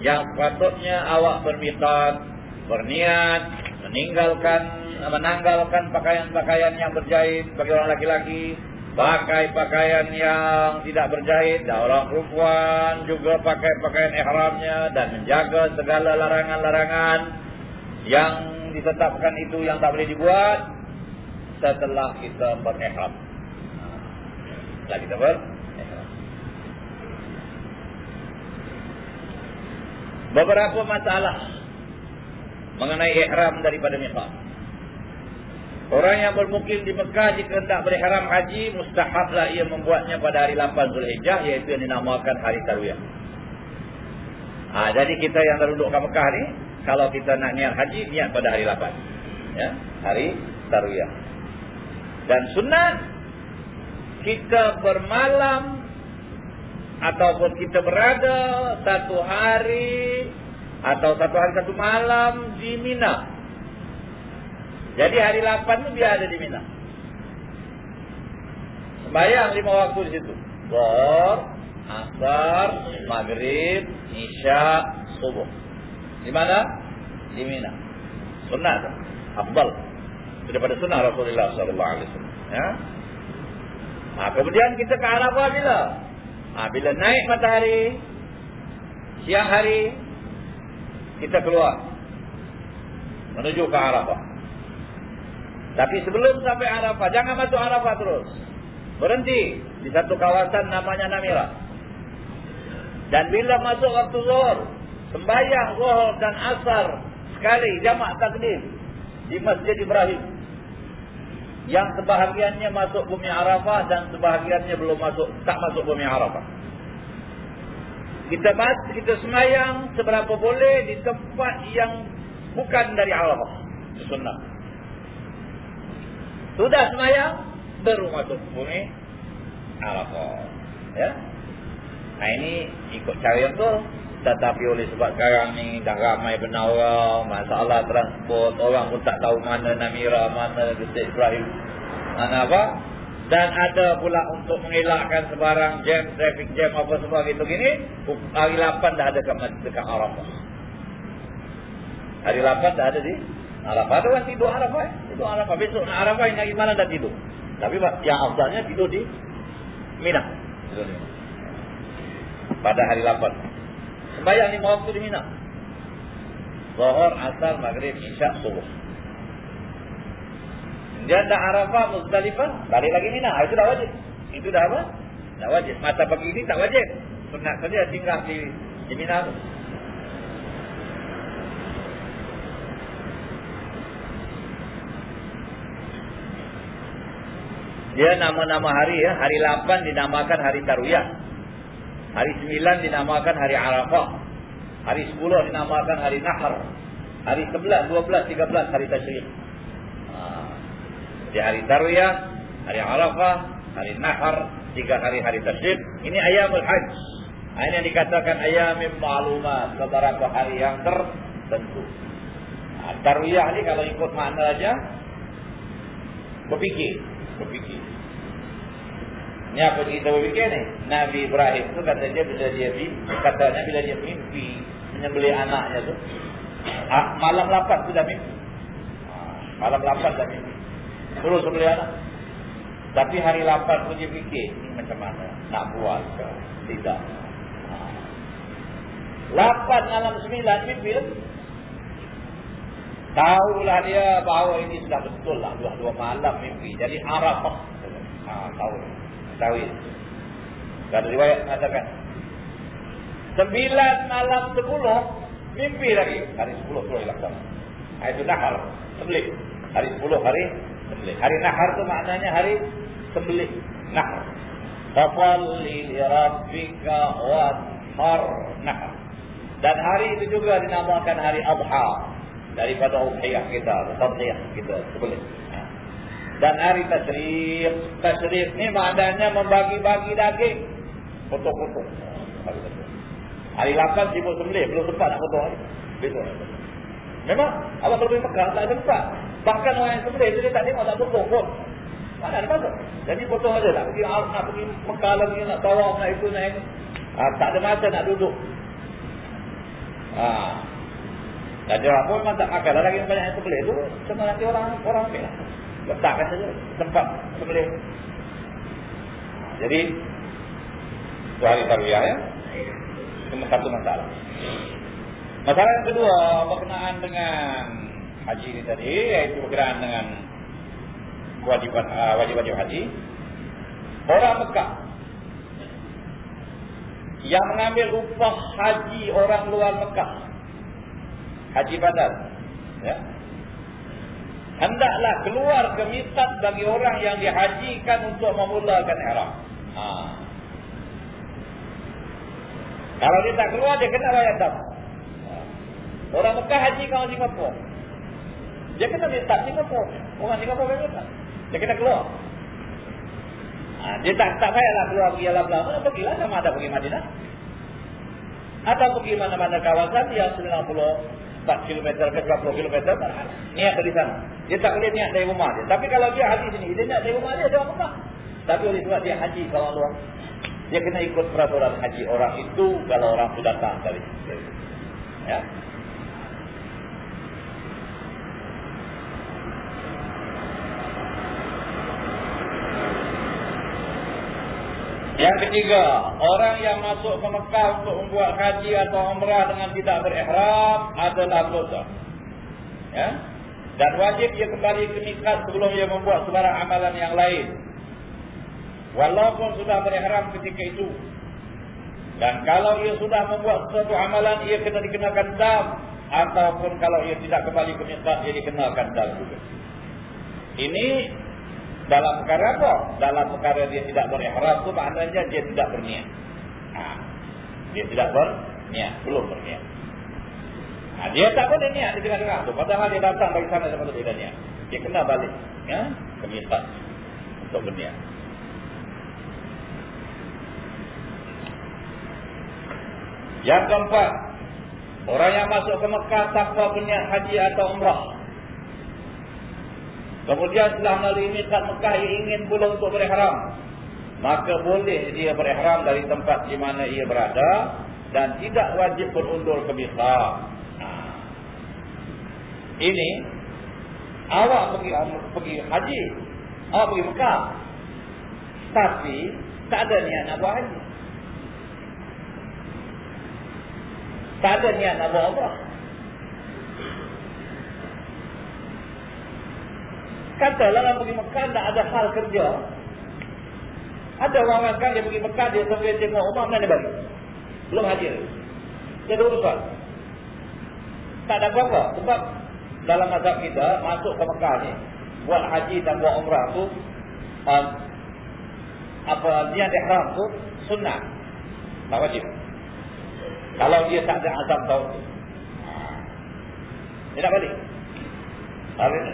yang sepatutnya awak bermikat, berniat, meninggalkan, menanggalkan pakaian-pakaian yang berjahit bagi orang laki-laki, pakai pakaian yang tidak berjahit, dan orang perempuan juga pakai pakaian ihramnya dan menjaga segala larangan-larangan yang ditetapkan itu yang tak boleh dibuat setelah kita berihram. Setelah kita ber Beberapa masalah mengenai ihram daripada Mekah. Orang yang bermukim di Mekah jika hendak berihram haji, mustahablah ia membuatnya pada hari 8 Zulhijjah iaitu yang dinamakan hari Tarwiyah. Ha, jadi kita yang terduduk ke Mekah ni, kalau kita nak niat haji, niat pada hari 8. Ya, hari Tarwiyah. Dan sunnah kita bermalam ataupun kita berada satu hari atau satu hari satu malam di Mina. Jadi hari 8 tu dia ada di Mina. Sembayang lima waktu di situ. Zuhur, Asar, Maghrib, Isya, Subuh. Di mana? Di Mina. Sunnah tu. Afdal. Daripada sunnah Rasulullah sallallahu alaihi wasallam. Ya. Ha, kemudian kita ke Arafah bila? Ha, bila naik matahari, siang hari, kita keluar. Menuju ke Arafah. Tapi sebelum sampai Arafah, jangan masuk Arafah terus. Berhenti di satu kawasan namanya Namira. Dan bila masuk waktu zuhur, sembahyang zuhur dan asar sekali jamak takdim di Masjid Ibrahim yang sebahagiannya masuk bumi Arafah dan sebahagiannya belum masuk tak masuk bumi Arafah. Kita mas, kita semayang seberapa boleh di tempat yang bukan dari Arafah. Sunnah. Sudah semayang baru masuk bumi Arafah. Ya. Nah ini ikut cara yang tu. Tetapi oleh sebab sekarang ni dah ramai benar orang, masalah transport, orang pun tak tahu mana Namira, mana Gesit Ibrahim, mana apa. Dan ada pula untuk mengelakkan sebarang jam, traffic jam apa semua gitu gini, hari 8 dah ada dekat, dekat Arafah. Hari 8 dah ada di Arafah. Ada orang tidur Arafah. Eh? Tidur Arafah. Besok nak Arafah yang mana dah tidur. Tapi yang afdalnya tidur di Mina. Pada hari 8. Sembayang lima waktu di Mina. Zuhur, Asar, Maghrib, Isya, Subuh. Dia dah Arafah, Muzdalifah, balik lagi Mina. Ah, itu dah wajib. Itu dah apa? Dah wajib. Mata pagi ini tak wajib. Sunat saja tinggal di, di Mina. Dia nama-nama hari ya. Hari 8 dinamakan hari Tarwiyah. Hari 9 dinamakan hari Arafah. Hari 10 dinamakan hari Nahar. Hari 11, 12, 13 hari Tashriq. Ha. Di hari Tarwiyah, hari Arafah, hari Nahar, tiga hari hari Tashriq. Ini ayamul hajj. Ini yang dikatakan ayamim ma'lumat. Beberapa hari yang tertentu. Ha. Tarwiyah ni kalau ikut makna aja berfikir, berfikir. Ini apa kita berfikir ni? Nabi Ibrahim tu kata dia bila dia mimpi, katanya bila dia mimpi menyembelih anaknya tu, ah, malam lapan sudah mimpi. Ah, malam lapan dah mimpi. Terus sembelih anak. Tapi hari lapan pun dia fikir, ini macam mana? Nak buat ke? Tidak. Ah. Lapan malam sembilan mimpi tu. Tahulah dia bahawa ini sudah betul lah. Dua-dua malam mimpi. Jadi Arafah. Ha, tahu. Ini. Kalau riwayat mengatakan. Sembilan malam sepuluh. Mimpi lagi. Hari sepuluh dilaksana. Hari itu nahar. Sembelih. Hari sepuluh hari sembelih. Hari nahar itu maknanya hari sembelih. Nahar. Tafalli rabbika wadhar nahar. Dan hari itu juga dinamakan hari Adha daripada udhiyah kita, tadhiyah kita sebelum. Dan hari tasrif, tasrif ni maknanya membagi-bagi daging. Potong-potong. Hari 8 sibuk sembelih, belum sempat nak potong lagi. Besok. Memang, Allah kalau pergi Mekah, tak ada tempat. Bahkan orang yang sembelih tu dia tak tengok, tak potong pun. Mana ada masa. Jadi potong aja lah. Pergi Arab nak pergi Mekah lagi, nak tawaf, nak itu, nak. Ha, tak ada masa nak duduk. Ha, dan dia pun tak makan. Lagi yang banyak yang sembelih tu, cuma nanti orang orang ambil lah. Letakkan saja tempat sembelih. Jadi, itu hari tarwiyah ya. Itu satu masalah. Masalah yang kedua, berkenaan dengan haji ini tadi, iaitu berkenaan dengan kewajiban uh, wajib-wajib haji. Orang Mekah yang mengambil upah haji orang luar Mekah haji badal. Ya. Hendaklah keluar ke bagi orang yang dihajikan untuk memulakan ihram. Ha. Kalau dia tak keluar dia kena bayar dam. Ha. Orang Mekah haji kalau Singapura. Dia kena miqat Singapura. Orang Singapura kan miqat. Dia kena keluar. Ha. dia tak tak payahlah keluar pergi alam lama, pergilah sama ada pergi Madinah. Atau pergi mana-mana kawasan yang 90 4 km ke 30 km niat dari sana. Dia tak boleh niat dari rumah dia. Tapi kalau dia haji sini dia niat dari rumah dia dia orang tapi oleh sebab dia haji kalau luar. Dia kena ikut peraturan haji orang itu kalau orang sudah datang dari ya Yang ketiga, orang yang masuk ke Mekah untuk membuat haji atau umrah dengan tidak berihram adalah dosa. Ya? Dan wajib dia kembali ke mikat sebelum dia membuat sebarang amalan yang lain. Walaupun sudah berihram ketika itu. Dan kalau ia sudah membuat sesuatu amalan, ia kena dikenakan dam. Ataupun kalau ia tidak kembali ke mikat, ia dikenakan dam juga. Ini dalam perkara apa? Dalam perkara dia tidak berihram tu maknanya dia tidak berniat. Ha. Dia tidak berniat, belum berniat. Ha. dia tak boleh niat di tengah-tengah tu. Padahal dia datang bagi sana sama dia niat. Dia kena balik ya, ke miqat untuk berniat. Yang keempat, orang yang masuk ke Mekah tanpa berniat haji atau umrah Kemudian setelah melalui mikat Mekah ia ingin pula untuk berihram. Maka boleh dia berihram dari tempat di mana ia berada dan tidak wajib berundur ke mikat. Ini awak pergi pergi haji. Awak pergi Mekah. Tapi tak ada niat nak buat haji. Tak ada niat nak buat umrah. Katalah orang pergi Mekah tak ada hal kerja. Ada orang kan dia pergi Mekah dia sampai tengok rumah mana dia balik. Belum hadir. Dia ada urusan. Tak ada apa-apa. Sebab dalam mazhab kita masuk ke Mekah ni buat haji dan buat umrah tu uh, apa niat ihram tu sunnah. Tak wajib. Kalau dia tak ada azam tahun tu. Dia tak balik.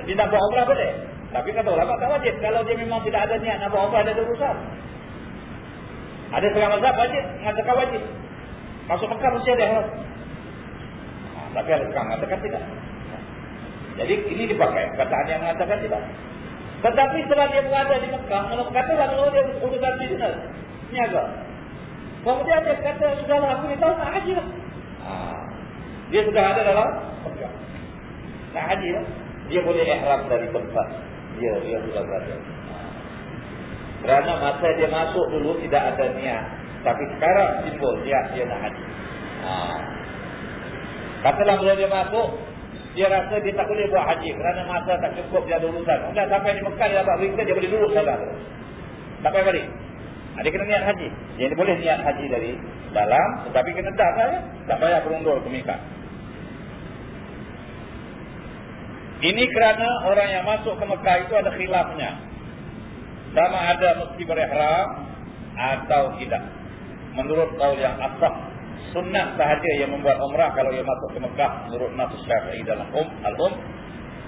Dia nak buat umrah boleh. Tapi kata ulama tak wajib. Kalau dia memang tidak ada niat nak buat umrah, ada urusan. Ada setengah mazhab wajib, mengatakan wajib. Masuk Mekah mesti ada ihram. Ha, tapi ada setengah mengatakan tidak. Jadi ini dipakai. Kataan yang mengatakan tidak. Tetapi setelah dia berada di Mekah, kalau katakan kalau dia urusan bisnes, niaga. Kemudian dia kata, sudahlah aku ni tahu nak haji lah. Ha. Dia sudah ada dalam Mekah. Nak haji lah. Dia boleh ihram dari tempat. Dia, dia sudah berada. Ha. Kerana masa dia masuk dulu tidak ada niat. Tapi sekarang simbol dia, dia nak haji. Ha. Katalah bila dia masuk, dia rasa dia tak boleh buat haji kerana masa tak cukup dia ada urusan. Sudah sampai di Mekah dia dapat berita dia boleh lurus salah. Sampai balik. Ha, dia kena niat haji. Dia boleh niat haji dari dalam tetapi kena dah ya. Tak payah berundur ke Mekah. Ini kerana orang yang masuk ke Mekah itu ada khilafnya. Sama ada mesti berihram atau tidak. Menurut tahu yang asal sunnah sahaja yang membuat umrah kalau ia masuk ke Mekah menurut Nabi Syafi'i dalam um al-um.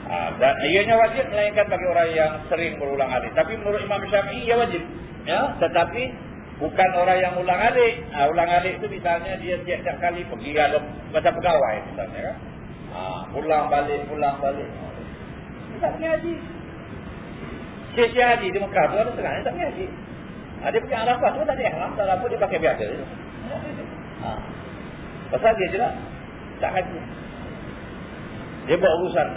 Ha, dan ianya wajib melainkan bagi orang yang sering berulang alik. Tapi menurut Imam Syafi'i ia wajib. Ya tetapi bukan orang yang ulang alik. Ha, ulang alik itu misalnya dia tiap-tiap kali pergi ada macam pegawai misalnya kan ha, pulang balik pulang balik tak pergi haji sia-sia haji di Mekah tu ada setengah tak pergi haji ha, dia pergi Arafah tu tak ada ihram tak apa dia pakai biasa Ha. Pasal dia je lah. Tak haji. Dia buat urusan.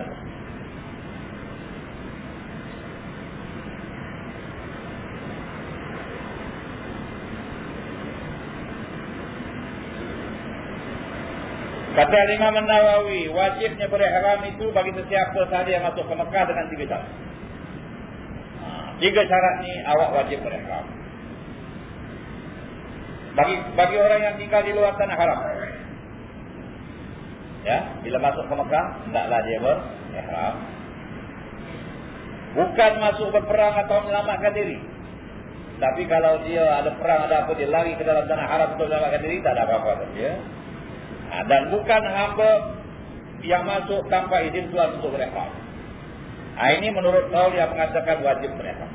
Kata Imam Nawawi, wajibnya berihram itu bagi sesiapa sahaja yang masuk ke Mekah dengan tiga syarat. Ha, tiga syarat ni awak wajib berihram. Bagi bagi orang yang tinggal di luar tanah haram. Ya, bila masuk ke Mekah, hendaklah dia berihram. Bukan masuk berperang atau menyelamatkan diri. Tapi kalau dia ada perang ada apa dia lari ke dalam tanah haram untuk menyelamatkan diri, tak ada apa-apa dia. Ha, dan bukan hamba yang masuk tanpa izin Tuhan untuk berihram. Ha, ini menurut kaul yang mengatakan wajib berihram.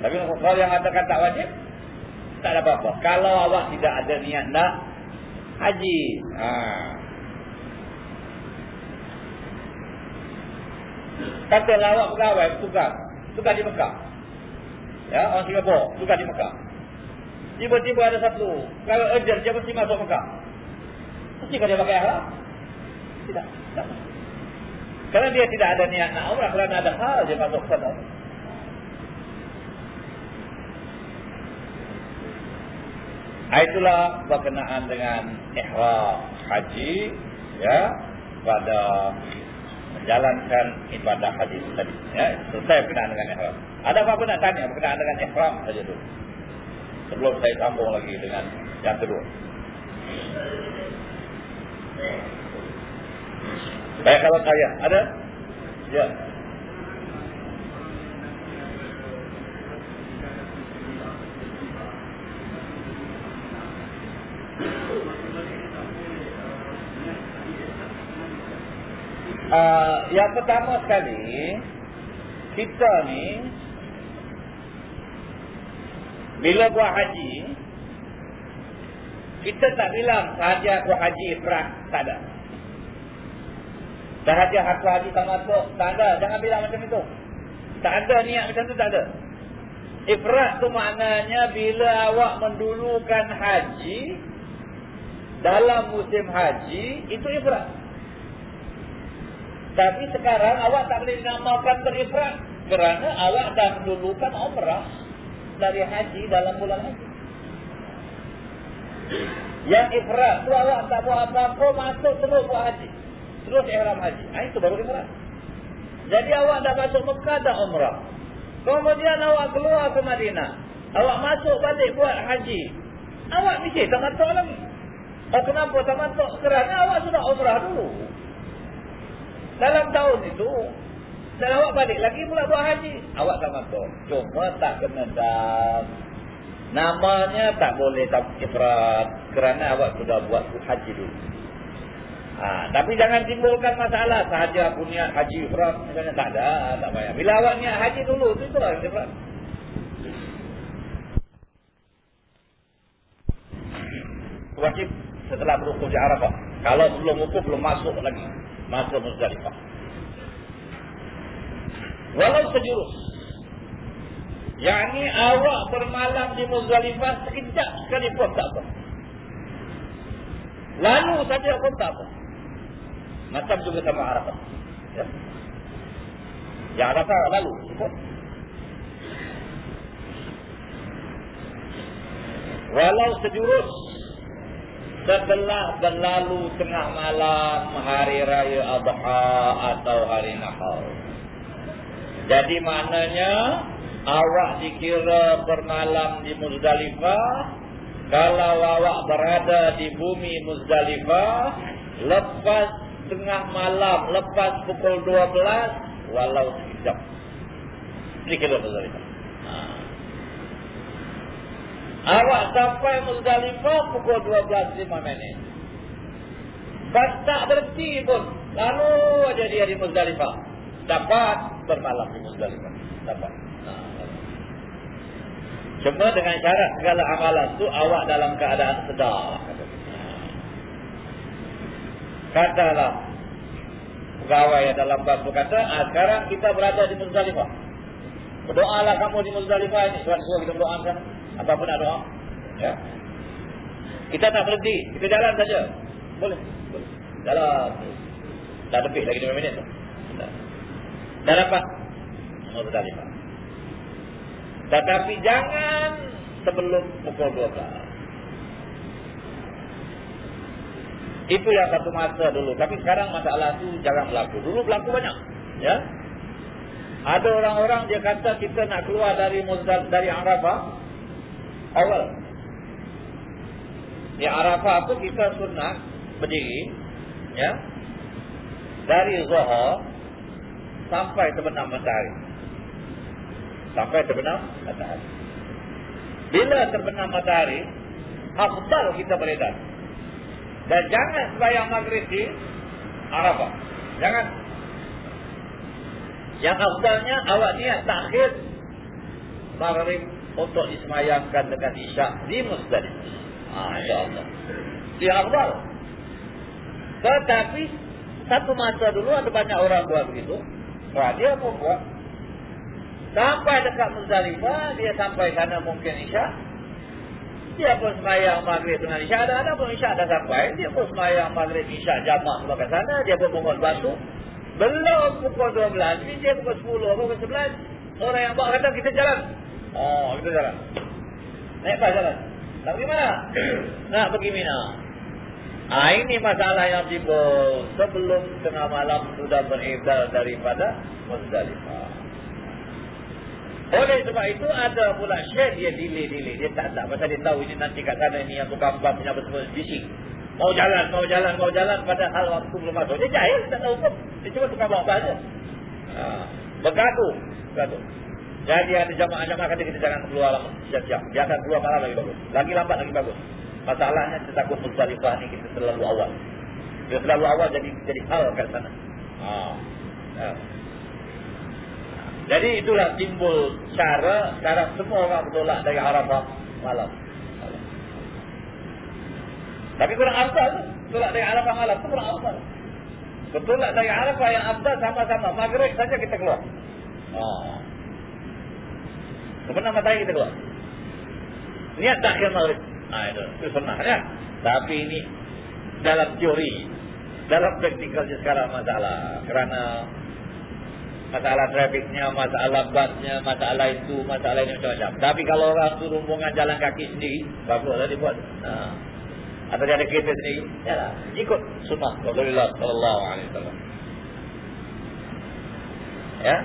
Tapi menurut kaul yang mengatakan tak wajib, tak ada apa-apa. Kalau awak tidak ada niat nak haji. Ha. Katalah awak pegawai, tukar. Tukar di Mekah. Ya, orang Singapura, tukar di Mekah. Tiba-tiba ada satu. Kalau urgent, dia mesti masuk Mekah. Mesti dia pakai haram? Tidak. Tak. Kerana dia tidak ada niat nak umrah. Kerana ada hal dia masuk sana. Itulah berkenaan dengan ihram haji ya pada menjalankan ibadah haji tadi ya selesai berkenaan dengan ihram. Ada apa-apa nak tanya berkenaan dengan ihram saja dulu. Sebelum saya sambung lagi dengan yang kedua. Baik kalau saya ada? Ya. Uh, yang pertama sekali kita ni bila buat haji kita tak bilang sahaja aku haji ifrat tak ada. Sahaja aku haji tak masuk tak ada. Jangan bilang macam itu. Tak ada niat macam tu tak ada. Ifrat tu maknanya bila awak mendulukan haji dalam musim haji itu ifrat. Tapi sekarang awak tak boleh dinamakan berifrat kerana awak dah mendulukan umrah dari haji dalam bulan haji. Yang ifrat tu awak tak buat apa-apa masuk terus buat haji. Terus ihram haji. Ha, itu baru ifrat. Jadi awak dah masuk Mekah dah umrah. Kemudian awak keluar ke Madinah. Awak masuk balik buat haji. Awak fikir tak masuk lagi. Oh, kenapa tak masuk? Kerana awak sudah umrah dulu. Dalam tahun itu, Dan awak balik lagi pula buat haji. Awak tak masuk. Cuma tak kena dam. Namanya tak boleh tak ifrat. Kerana awak sudah buat haji dulu. Ha, tapi jangan timbulkan masalah sahaja aku niat haji ifrat. Misalnya tak ada. Tak payah. Bila awak niat haji dulu. Itu itulah ifrat. Wajib setelah berukul di Arafah. Kalau belum ukul belum masuk lagi. Masuk Muzdalifah. Walau sejurus. Yang ini awak bermalam di Muzdalifah sekejap sekalipun tak apa. Lalu saja pun tak apa. Macam juga sama Arafah. Ya. Yang Arafah lalu. Walau sejurus setelah berlalu tengah malam hari raya Adha atau hari Nahar. Jadi maknanya awak dikira bermalam di Muzdalifah kalau awak berada di bumi Muzdalifah lepas tengah malam lepas pukul 12 walau sekejap. Dikira Muzdalifah. Awak sampai Muzdalifah pukul 12.05 minit. Bas tak berhenti pun. Lalu aja dia di Muzdalifah. Dapat bermalam di Muzdalifah. Dapat. Cuma dengan syarat segala amalan tu awak dalam keadaan sedar. Katalah. Pegawai dalam bab kata, ah, sekarang kita berada di Muzdalifah. Berdoalah kamu di Muzdalifah ini. Tuan suruh kita berdoa sana. Apapun nak doa. Ya. Kita tak berhenti. Kita jalan saja. Boleh. Boleh. Jalan. Dah lebih lagi 5 minit. Dah, dah dapat. Mau berdalimah. Tetapi jangan sebelum pukul 12. Itu yang satu masa dulu. Tapi sekarang masalah itu jangan berlaku. Dulu berlaku banyak. Ya. Ada orang-orang dia kata kita nak keluar dari Muzdal dari Arafah awal. Di Arafah itu kita sunnah berdiri, ya, dari Zohor sampai terbenam matahari. Sampai terbenam matahari. Bila terbenam matahari, afdal kita beredar. Dan jangan sembahyang maghrib di Arafah. Jangan. Yang afdalnya awak niat takhir maghrib untuk disemayangkan dengan isyak di Musdalifah. Ah, ya Allah. Dia akbar. Tetapi satu masa dulu ada banyak orang buat begitu. Wah, dia pun buat. Sampai dekat Musdalifah, dia sampai sana mungkin isyak. Dia pun semayang maghrib dengan isyak. Ada ada pun isyak dah sampai. Dia pun semayang maghrib isyak jamak sebelah sana. Dia pun bangun batu. Belum pukul 12. Ini dia pukul 10, pukul 11. Orang yang buat kata kita jalan. Oh, itu jalan. Naik pas jalan. Tak pergi mana? Nak pergi Mina. Ah, ini masalah yang timbul sebelum tengah malam sudah beredar daripada Muzdalifah. Oleh sebab itu ada pula syed dia delay-delay. Dia tak tak pasal dia tahu ini nanti kat sana ini tukang bab punya betul bising. Mau jalan, mau jalan, mau jalan padahal waktu belum masuk. Dia jahil, tak tahu pun. Dia cuma tukang bab saja. Ha. Bergaduh. Jadi ada jamaah-jamaah kata kita jangan keluar siap-siap. Biasa keluar malam lagi bagus. Lagi lambat lagi bagus. Masalahnya kita takut Muzdalifah ni kita terlalu awal. Kita terlalu awal jadi jadi hal kat sana. Ha. Ya. Jadi itulah timbul cara sekarang semua orang bertolak dari Arafah malam. Tapi kurang afdal tu. Tolak dari Arafah malam tu kurang afdal. Bertolak dari Arafah yang afdal sama-sama. Maghrib saja kita keluar. Oh. Sebenarnya matahari kita keluar. Niat tak kira maghrib. Nah itu, itu sebenarnya. Tapi ini dalam teori, dalam praktikalnya sekarang masalah. Kerana masalah trafiknya, masalah busnya, masalah itu, masalah ini macam-macam. Tapi kalau orang tu rombongan jalan kaki sendiri, baguslah dibuat. Nah. Atau dia ada kereta sendiri, ya lah. Ikut sunnah Rasulullah Sallallahu Alaihi Wasallam. Ya,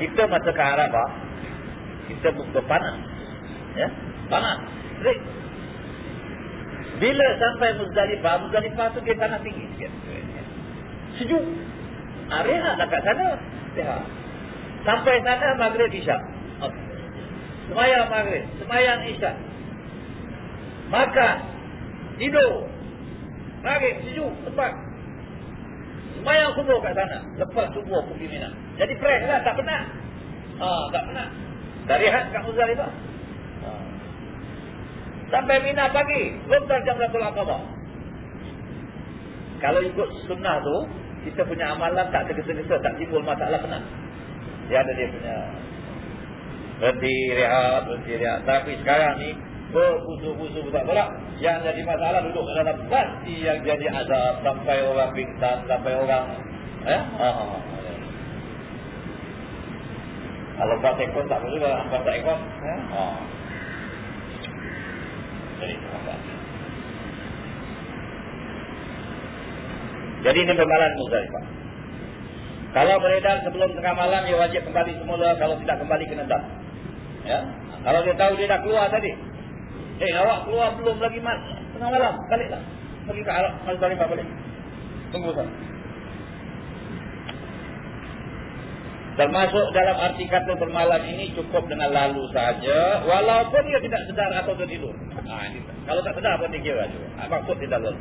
kita masa ke Arafah, kita berpanas. Ya, panas. Jadi, bila sampai Muzdalifah, Muzdalifah tu dia tanah tinggi sikit. Sejuk. Ah, rehat lah kat sana. Ya. Sampai sana maghrib isya. Okay. Semayang maghrib. Semayang isya. Makan. Tidur. Maghrib. Sejuk. Tepat. Semayang subuh kat sana. Lepas subuh pergi Mina. Jadi fresh lah. Tak pernah. Ha, tak pernah. Dari hat kat Muzalifah. Ha. Sampai Mina pagi. Lontar jam Rasul Aqabah. Kalau ikut sunnah tu. Kita punya amalan tak tergesa-gesa. Tak timbul masalah pernah. Dia ada dia punya berhenti rehat, berhenti rehat. Tapi sekarang ni berpusu-pusu tak berak. Yang jadi masalah duduk dalam pasti yang jadi azab sampai orang pingsan, sampai orang eh? Oh. Kalau empat ekor tak boleh empat ekor. Eh? Jadi, Jadi ini pembalan Muzdalifah. Kalau beredar sebelum tengah malam, dia wajib kembali semula. Kalau tidak kembali, kena tak. Ya? Kalau dia tahu dia dah keluar tadi. Eh, awak keluar belum lagi mat. Tengah malam, baliklah. Pergi ke Arab, balik, balik. Tunggu saja. Termasuk dalam arti kata bermalam ini cukup dengan lalu saja. Walaupun dia tidak sedar atau tertidur. Ini. Kalau tak sedar pun dia kira juga. Maksud tidak lalu.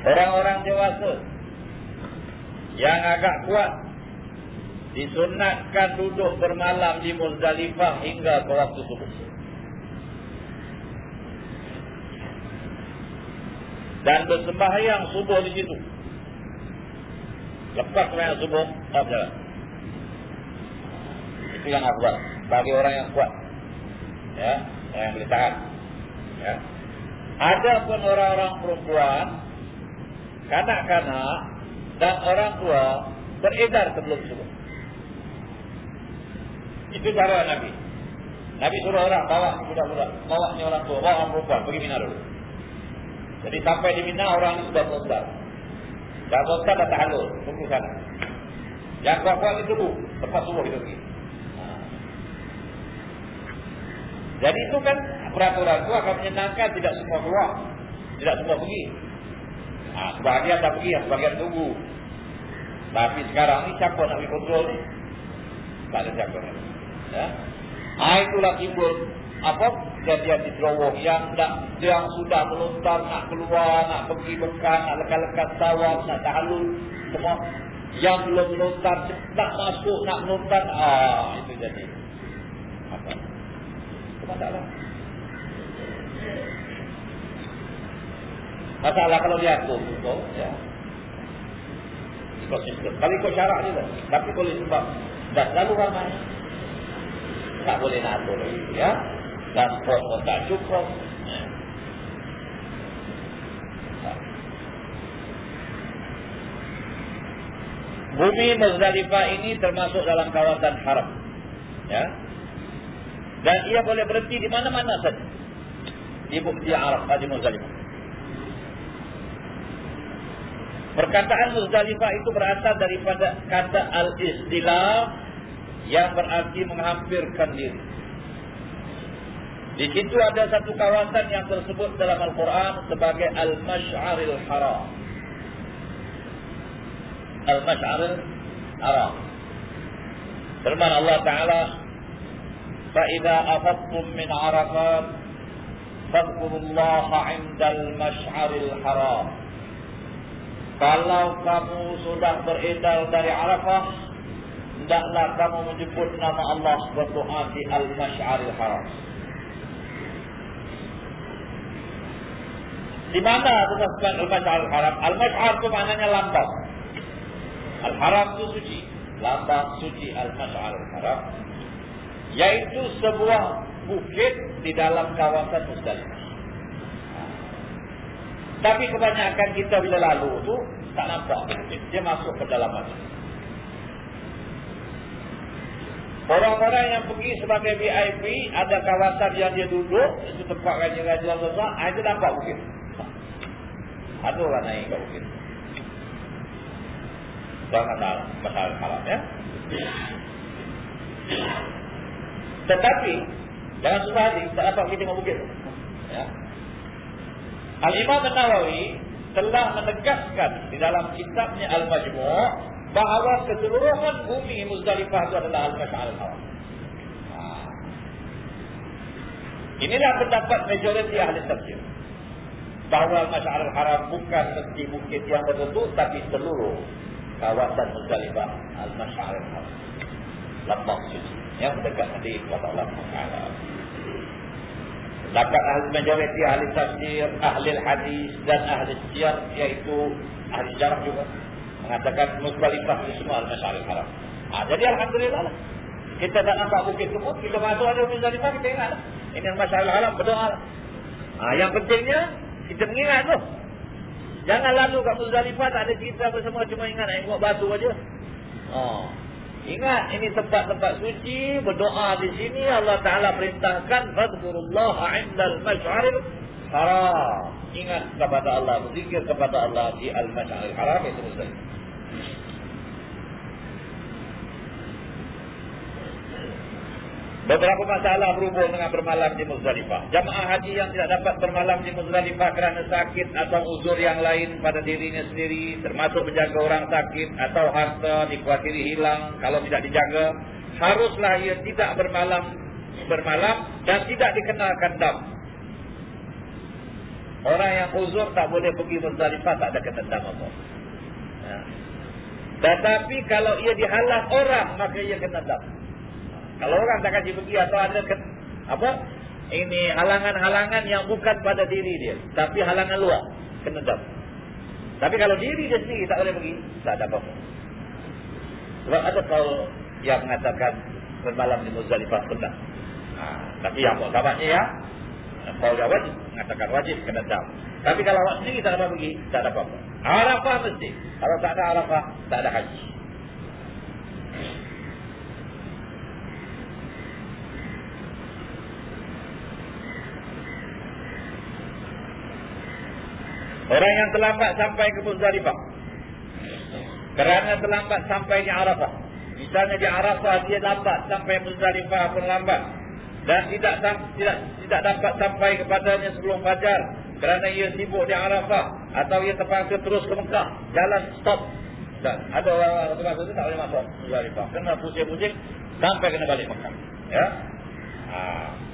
Orang-orang dewasa yang agak kuat disunatkan duduk bermalam di Muzdalifah hingga ke waktu subuh. Dan bersembahyang subuh di situ. Lepas sembahyang subuh, tak berjalan. Itu yang afdal bagi orang yang kuat. Ya, yang boleh tahan. Ya. Ada pun orang-orang perempuan kanak-kanak dan orang tua beredar sebelum subuh. Itu cara Nabi. Nabi suruh orang bawa budak-budak, bawa ni orang tua, bawa orang perempuan pergi Mina dulu. Jadi sampai di Mina orang ini sudah besar. Dah besar dah tak halus, tunggu sana. Yang kuat-kuat itu tunggu, tempat subuh itu pergi. Ha. Jadi itu kan peraturan itu akan menyenangkan tidak semua keluar. Tidak semua pergi. Ha, sebahagian dah pergi, sebahagian tunggu. Tapi sekarang ni siapa nak pergi kontrol ni? Tak ada siapa. Ya. Ha, itulah timbul apa kejadian di terowong yang tak yang sudah melontar nak keluar, nak pergi bekan, nak lekat-lekat sawah, nak tahalul semua yang belum melontar nak masuk, nak melontar, ah itu jadi apa? Masalah. Masalah kalau dia aku betul, ya. Ikut sistem. Kalau ikut syarak juga. Tapi boleh sebab dah selalu ramai. Tak boleh nak atur lagi, ya. Dan pun tak cukup. Bumi Muzdalifah ini termasuk dalam kawasan haram. Ya. Dan ia boleh berhenti di mana-mana saja. Di Bukti Arab, di Muzdalifah. Perkataan Muzdalifah itu berasal daripada kata al-istilah yang berarti menghampirkan diri. Di situ ada satu kawasan yang tersebut dalam Al-Quran sebagai Al-Mash'aril Haram. Al-Mash'aril Haram. Firman Allah Ta'ala, فَإِذَا أَفَضْتُم مِّنْ عَرَفَاتٍ فَاذْكُرُوا اللَّهَ عِنْدَ الْمَشْعَرِ الْحَرَامِ kalau kamu sudah beredar dari Arafah, hendaklah kamu menyebut nama Allah berdoa di Al-Mash'aril Haram. Di mana tugaskan Al-Mash'aril Haram? Al-Mash'ar itu maknanya lambang. Al-Haram itu suci. Lambang suci Al-Mash'aril Haram. Yaitu sebuah bukit di dalam kawasan Musdalifah. Tapi kebanyakan kita bila lalu tu tak nampak. Dia masuk ke dalam hati. Orang-orang yang pergi sebagai VIP ada kawasan yang dia duduk itu tempat raja-raja besar, ah, itu nampak bukit. Ada orang naik ke bukit. Jangan masalah, masalah malam ya. Tetapi jangan susah hati, tak dapat pergi tengok bukit. Ya. Al-Imam Nawawi telah menegaskan di dalam kitabnya Al-Majmu' bahawa keseluruhan bumi Muzdalifah itu adalah Al-Mash'ar Al-Haram. Ha. Inilah pendapat majoriti ahli tafsir. Bahawa Al-Mash'ar Al-Haram bukan mesti bukit yang tertentu tapi seluruh kawasan Muzdalifah Al-Mash'ar Al-Haram. Lambang suci. Yang mendekat nanti kepada Allah Taala. Dapat ahli majoriti ahli tafsir, ahli hadis dan ahli syiar iaitu ahli sejarah juga mengatakan Muzdalifah itu semua al-Masyaril Haram. Ha, jadi alhamdulillah lah. Kita tak nampak bukit semua, kita masuk ada Muzdalifah kita ingat lah. Ini al-Masyaril Haram berdoa lah. Ha, yang pentingnya kita mengingat tu. Jangan lalu kat Muzdalifah tak ada cerita apa semua cuma ingat nak buat batu aja. Oh. Ingat ini tempat-tempat suci, berdoa di sini Allah Taala perintahkan fadhkurullah 'indal mash'aril haram. Ingat kepada Allah, berzikir kepada Allah di al-mash'aril haram itu saja. Beberapa masalah berhubung dengan bermalam di Muzdalifah. Jamaah haji yang tidak dapat bermalam di Muzdalifah kerana sakit atau uzur yang lain pada dirinya sendiri, termasuk menjaga orang sakit atau harta dikuatiri hilang kalau tidak dijaga, haruslah ia tidak bermalam bermalam dan tidak dikenakan dam. Orang yang uzur tak boleh pergi Muzdalifah tak ada kena dam apa. Ya. Tetapi kalau ia dihalang orang maka ia kena dam. Kalau orang tak kasih pergi atau ada ke, apa? Ini halangan-halangan yang bukan pada diri dia, tapi halangan luar kena dam. Tapi kalau diri dia sendiri tak boleh pergi, tak ada apa-apa. Sebab ada kau yang mengatakan bermalam di Muzdalifah benar. Ha, tapi yang buat sahabatnya ya, kau yang wajib, mengatakan wajib kena dam. Tapi kalau awak sendiri tak ada pergi, tak ada apa-apa. Arafah mesti. Kalau tak ada Arafah, tak ada haji. Orang yang terlambat sampai ke Muzdalifah. Kerana terlambat sampai di Arafah. Misalnya di Arafah dia lambat sampai Muzdalifah pun lambat. Dan tidak tidak tidak dapat sampai kepadanya sebelum fajar. Kerana ia sibuk di Arafah. Atau ia terpaksa terus ke Mekah. Jalan stop. Dan ada orang-orang terpaksa itu tak boleh masuk Muzdalifah. Kena pusing-pusing sampai kena balik Mekah. Ya. Haa.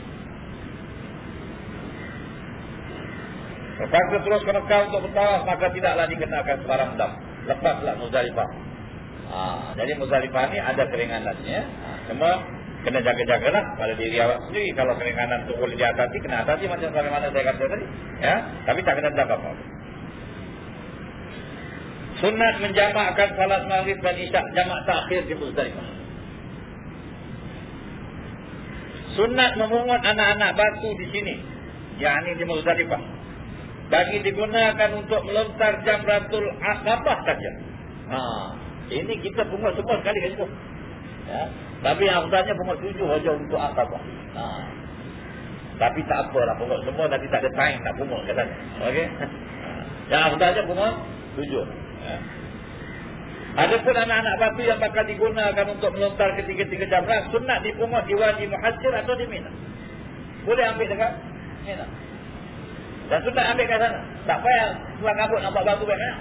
Terpaksa terus ke Mekah untuk bertawaf maka tidaklah dikenakan sebarang dam. Lepaslah Muzdalifah. Ha, jadi Muzdalifah ni ada keringanannya. Ha, cuma kena jaga-jagalah pada diri awak sendiri. Kalau keringanan tu boleh diatasi, kena atasi macam mana saya kata tadi. Ya, tapi tak kena dam apa. Sunat menjamakkan salat maghrib dan isyak jamak takhir di Muzdalifah. Sunat memungut anak-anak batu di sini. Yang ini di Muzdalifah bagi digunakan untuk melontar jamratul akabah saja. Ha, ini kita pungut semua sekali kat situ. Ya. Tapi yang usahanya pungut tujuh saja untuk akabah. Ha. Tapi tak apalah pungut semua nanti tak ada time nak pungut kat sana. Okey. Ha. Yang usahanya pungut tujuh. Ya. Ada pun anak-anak batu yang bakal digunakan untuk melontar ketiga-tiga jamrat sunat dipungut di wajib muhajir atau di Mina. Boleh ambil dekat Mina. Dan sudah ambil kat sana. Tak payah selang kabut nampak batu banyak.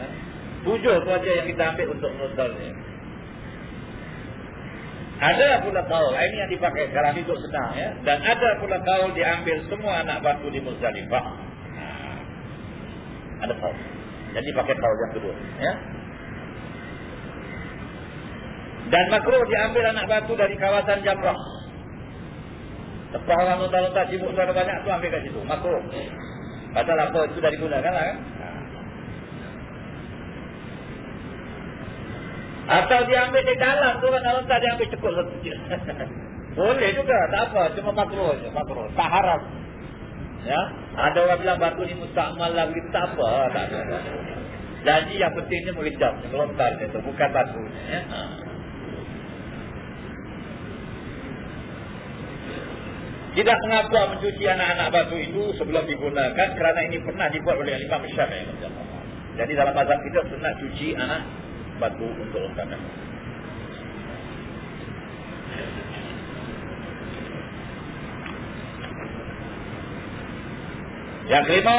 Ha? Tujuh tu aja yang kita ambil untuk menonton ni. Ada pula kaul. Ini yang dipakai sekarang itu senang. Ya? Dan ada pula kaul diambil semua anak batu di Muzdalifah. Ha. Ada kaul. Jadi pakai kaul yang kedua. Ya? Dan makruh diambil anak batu dari kawasan Jamrah. Lepas orang lontar-lontar sibuk suara banyak tu ambil kat situ. Makruh. Pasal apa itu dah digunakan lah kan. Atau dia ambil di dalam tu kan lontar dia ambil cukup satu Boleh juga. Tak apa. Cuma makruh je. Makruh. Tak haram. Ya. Ada orang bilang batu ni mustakmal lah. Tak apa. Tak apa. Jadi yang pentingnya mengejap. Melontar. Bukan batu. Ya. Tidak mengapa mencuci anak-anak batu itu sebelum digunakan kerana ini pernah dibuat oleh Imam Syafi'i. Jadi dalam mazhab kita sunat cuci anak batu untuk untakan. Yang kelima,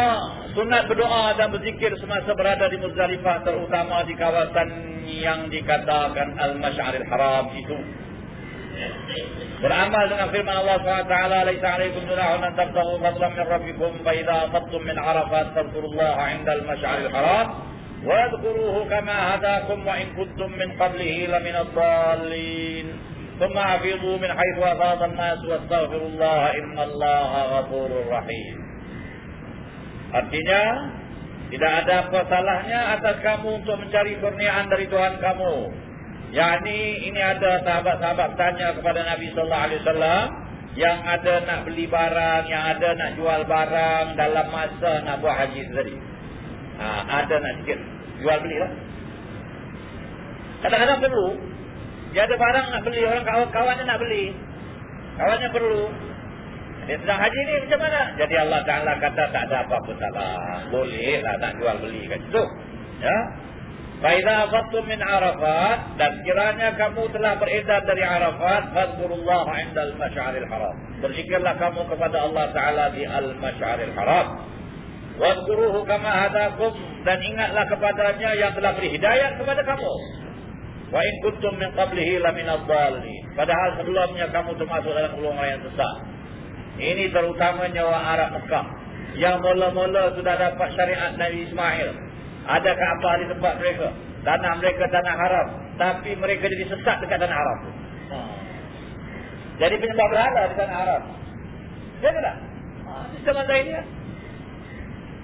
sunat berdoa dan berzikir semasa berada di Muzdalifah terutama di kawasan yang dikatakan Al-Mash'aril Haram itu. واما اذن فرما الله سبحانه وتعالى ليس عليكم جناح أن تبتغوا فضلا من ربكم فإذا افضتم من عرفات فاذكروا الله عند المشعر الحرام واذكروه كما هداكم وإن كنتم من قبله لمن الضالين. ثم أفيضوا من حيث أفاض الناس واستغفروا الله إن الله غفور رحيم. Artinya tidak ada apa salahnya atas kamu untuk mencari kurniaan dari Tuhan kamu. Yani ini ada sahabat-sahabat tanya kepada Nabi sallallahu alaihi wasallam yang ada nak beli barang, yang ada nak jual barang dalam masa nak buat haji tadi. Ha, ada nak sikit jual belilah. Kadang-kadang perlu dia ada barang nak beli, orang kawan-kawannya nak beli. Kawannya perlu. Dia sedang haji ni macam mana? Jadi Allah Ta'ala kata tak ada apa-apa salah. Boleh lah nak jual beli kat situ. Ya. Faidah fattum min Arafat. Dan kiranya kamu telah beredar dari Arafat. Fadkurullah indal masyaril haram. Berzikirlah kamu kepada Allah Ta'ala di al-masyaril haram. Wadkuruhu kama hadakum. Dan ingatlah kepadanya yang telah beri hidayat kepada kamu. Wa in kuntum min qablihi laminad dhalin. Padahal sebelumnya kamu termasuk dalam golongan yang sesat. Ini terutamanya orang Arab Mekah. Yang mula-mula sudah dapat syariat Nabi Ismail. Adakah apa di tempat mereka? Tanah mereka tanah haram. Tapi mereka jadi sesat dekat tanah haram. Hmm. Jadi penyembah berhala di tanah haram. Ya tak? Sistem anda ini ya?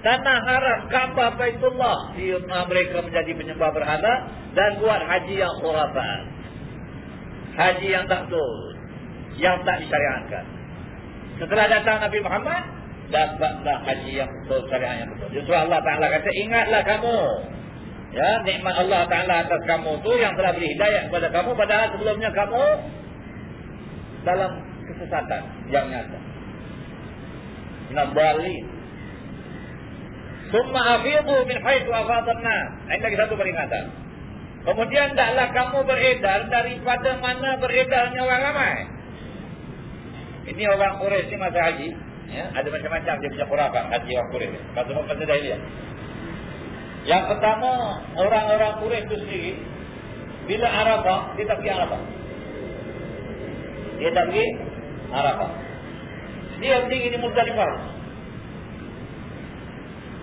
Tanah haram, Kaabah Baitullah. Mereka menjadi penyembah berhala. Dan buat haji yang khurafat. Haji yang tak betul. Yang tak disyariatkan. Setelah datang Nabi Muhammad, dapatlah haji yang betul, syariah yang betul. Justru Allah Ta'ala kata, ingatlah kamu. Ya, nikmat Allah Ta'ala atas kamu tu yang telah beri hidayah kepada kamu. Padahal sebelumnya kamu dalam kesesatan yang nyata. Nabali. Summa afidu min haitu afadanna. Ini lagi satu peringatan. Kemudian taklah kamu beredar daripada mana beredarnya orang ramai. Ini orang Quraisy masa haji, ya, ada macam-macam dia punya khurafat haji orang Quraisy. Kata orang kata dia. Yang pertama, orang-orang Quraisy itu sendiri bila Arafah, dia tak pergi Arafah. Dia tak pergi Arafah. Dia pergi di Muzdalifah.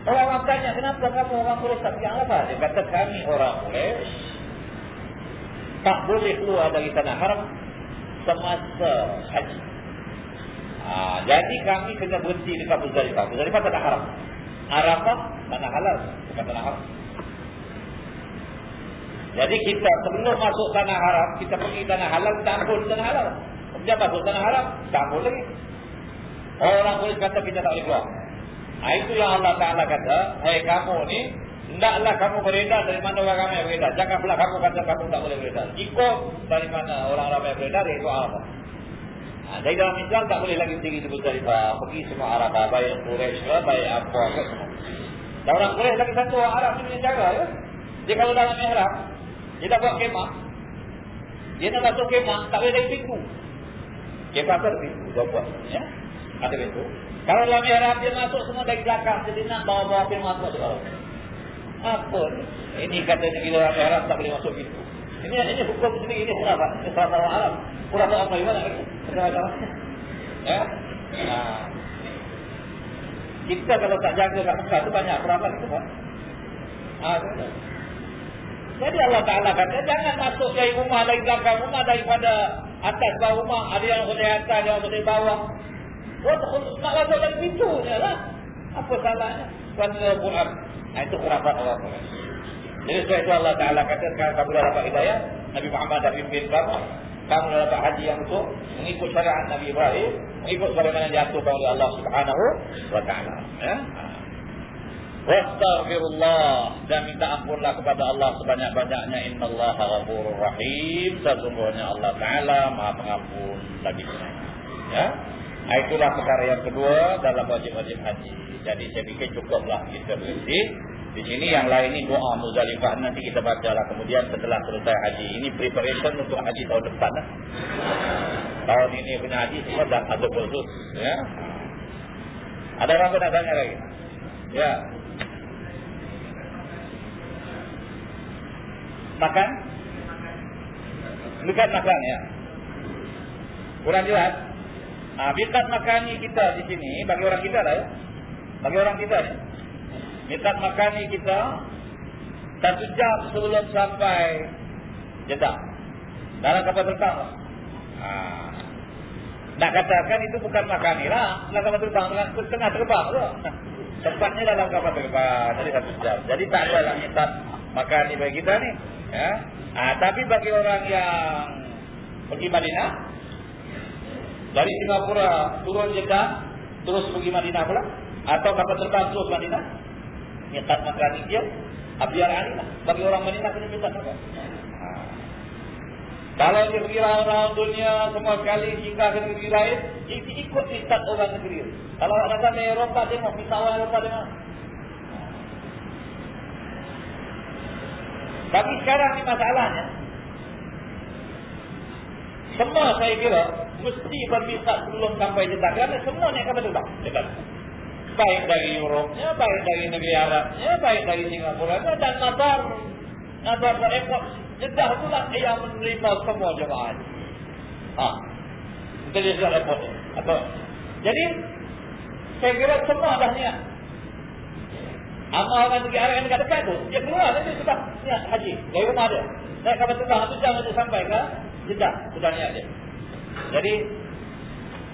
Orang-orang tanya, kenapa kamu orang Quraisy tak pergi Arafah? Dia kata kami orang Quraisy tak boleh keluar dari tanah haram semasa haji. Ha, jadi kami kena berhenti dekat Muzdalifah. Muzdalifah tak haram. Arafah mana halal, bukan tanah haram. Jadi kita sebelum masuk tanah haram, kita pergi tanah halal, kita ampun tanah halal. Kemudian masuk tanah haram, tak ampun lagi. Orang boleh kata kita tak boleh keluar. Ha, itu yang Allah Ta'ala kata, Hei kamu ni, Tidaklah kamu beredar dari mana orang ramai beredar. Jangan pula kamu kata kamu tak boleh beredar. Ikut dari mana orang ramai beredar, itu apa? Dari dalam Islam tak boleh lagi tinggi sebut Zarifah. Pergi semua Arab. Baik Quraish lah. Baik apa. Dan orang Quraish lagi satu orang Arab ni punya cara. Ya? Dia kalau dalam mihrab. Dia tak buat kemah. Dia nak masuk kemah. Tak boleh dari pintu. Kemah tu ada pintu. Dia buat. Ya? Ada pintu. Kalau dalam mihrab dia masuk semua dari belakang. Jadi nak bawa-bawa kemah tu. Apa ni? Ini katanya bila orang mihrab tak boleh masuk pintu. Ini ini hukum sendiri. Ini. Ini salah orang Arab. Kurang apa gimana? Ya. Nah. Kita kalau tak jaga kat Mekah tu banyak peramal itu kan. Ah, Jadi Allah Ta'ala kata jangan masuk dari rumah dari belakang rumah daripada atas bawah rumah ada yang boleh atas ada yang boleh bawah. Oh, nak masuk dari pintu ni lah. Apa salahnya? Tuan Quran. Nah, itu kerabat Allah Ta'ala. Jadi sebab itu Allah Ta'ala kata sekarang kamu dah dapat hidayah. Nabi Muhammad dah pimpin kamu. Kamu dapat haji yang betul mengikut syariat Nabi Ibrahim mengikut bagaimana diaturkan oleh Allah Subhanahu wa taala. Ya? Wastaghfirullah. Dan minta ampunlah kepada Allah sebanyak-banyaknya. Innallaha ghafurur rahim. Sesungguhnya Allah taala Maha Pengampun lagi. Ya? Itulah perkara yang kedua dalam wajib-wajib haji. Jadi saya fikir cukuplah kita berhenti di sini yang lain ini doa Muzdalifah nanti kita bacalah kemudian setelah selesai haji. Ini preparation untuk haji tahun depan lah. Tahun ini punya haji semua dah ada khusus ya. Ada orang pun nak tanya lagi? Ya. Makan? Dekat makan ya. Kurang jelas. Ah, bikat makani kita di sini bagi orang kita lah ya. Bagi orang kita ni. Bikat makani kita satu jam sebelum sampai Jeddah. Dalam kapal terbang. Ah. Nak katakan itu bukan makani lah. Dalam kapal terbang tengah terbang tu. Tempatnya dalam kapal terbang. Jadi satu jam. Jadi tak ada lah minta makani bagi kita ni. Ya. Ah, tapi bagi orang yang pergi Madinah dari Singapura turun Jeddah terus pergi Madinah pula atau kapal terbang terus Madinah minta makani dia biar ahli lah bagi orang Madinah kena minta makan kalau dia pergi raun-raun dunia semua sekali hingga ke negeri lain, itu ikut istat orang negeri. Kalau datang ke Eropah tengok, minta orang Eropah tengok. Bagi sekarang ni masalahnya. Semua saya kira mesti bermisat sebelum sampai jeddah. Kerana semua ni akan berdebat. Baik dari Eropnya, baik dari negeri Arabnya, baik dari Singapura dan. Nabar ke airport Jeddah itulah yang menerima semua jemaah. Ha. Kita lihat sudah repot. Apa? Jadi, saya kira semua dah niat. Amal orang pergi arah yang dekat-dekat tu, dia keluar dia sudah niat haji. Dari rumah dia. Saya akan bertembang satu jam untuk sampai ke Jeddah. Sudah niat dia. Jadi,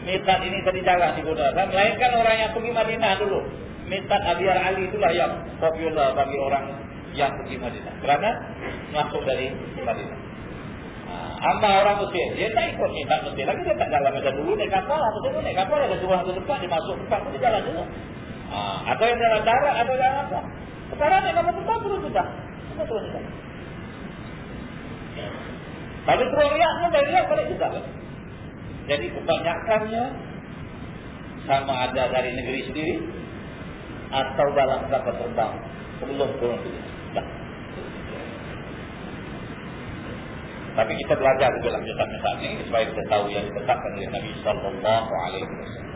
mitat ini tadi jarang digunakan. Melainkan orang yang pergi Madinah dulu. Mitat Abiyar Ali itulah yang popular bagi orang yang pergi Madinah. Kerana masuk dari Madinah. Amba orang Mesir, dia tak ikut ni, tak Mesir lagi, dia tak jalan macam dulu, naik kapal lah, betul naik kapal, ada suruh satu tempat, dia masuk tempat, dia jalan dulu. Ha, atau yang jalan darat, atau jalan apa. Sekarang naik kapal tempat, turun sudah. Turun sudah. Tapi turun riaknya, dari riak balik juga. Jadi kebanyakannya, sama ada dari negeri sendiri, atau dalam kapal terbang, sebelum turun sudah. Tapi kita belajar juga dalam kisah-kisah ini supaya kita tahu yang ditetapkan oleh Nabi Sallallahu Alaihi Wasallam.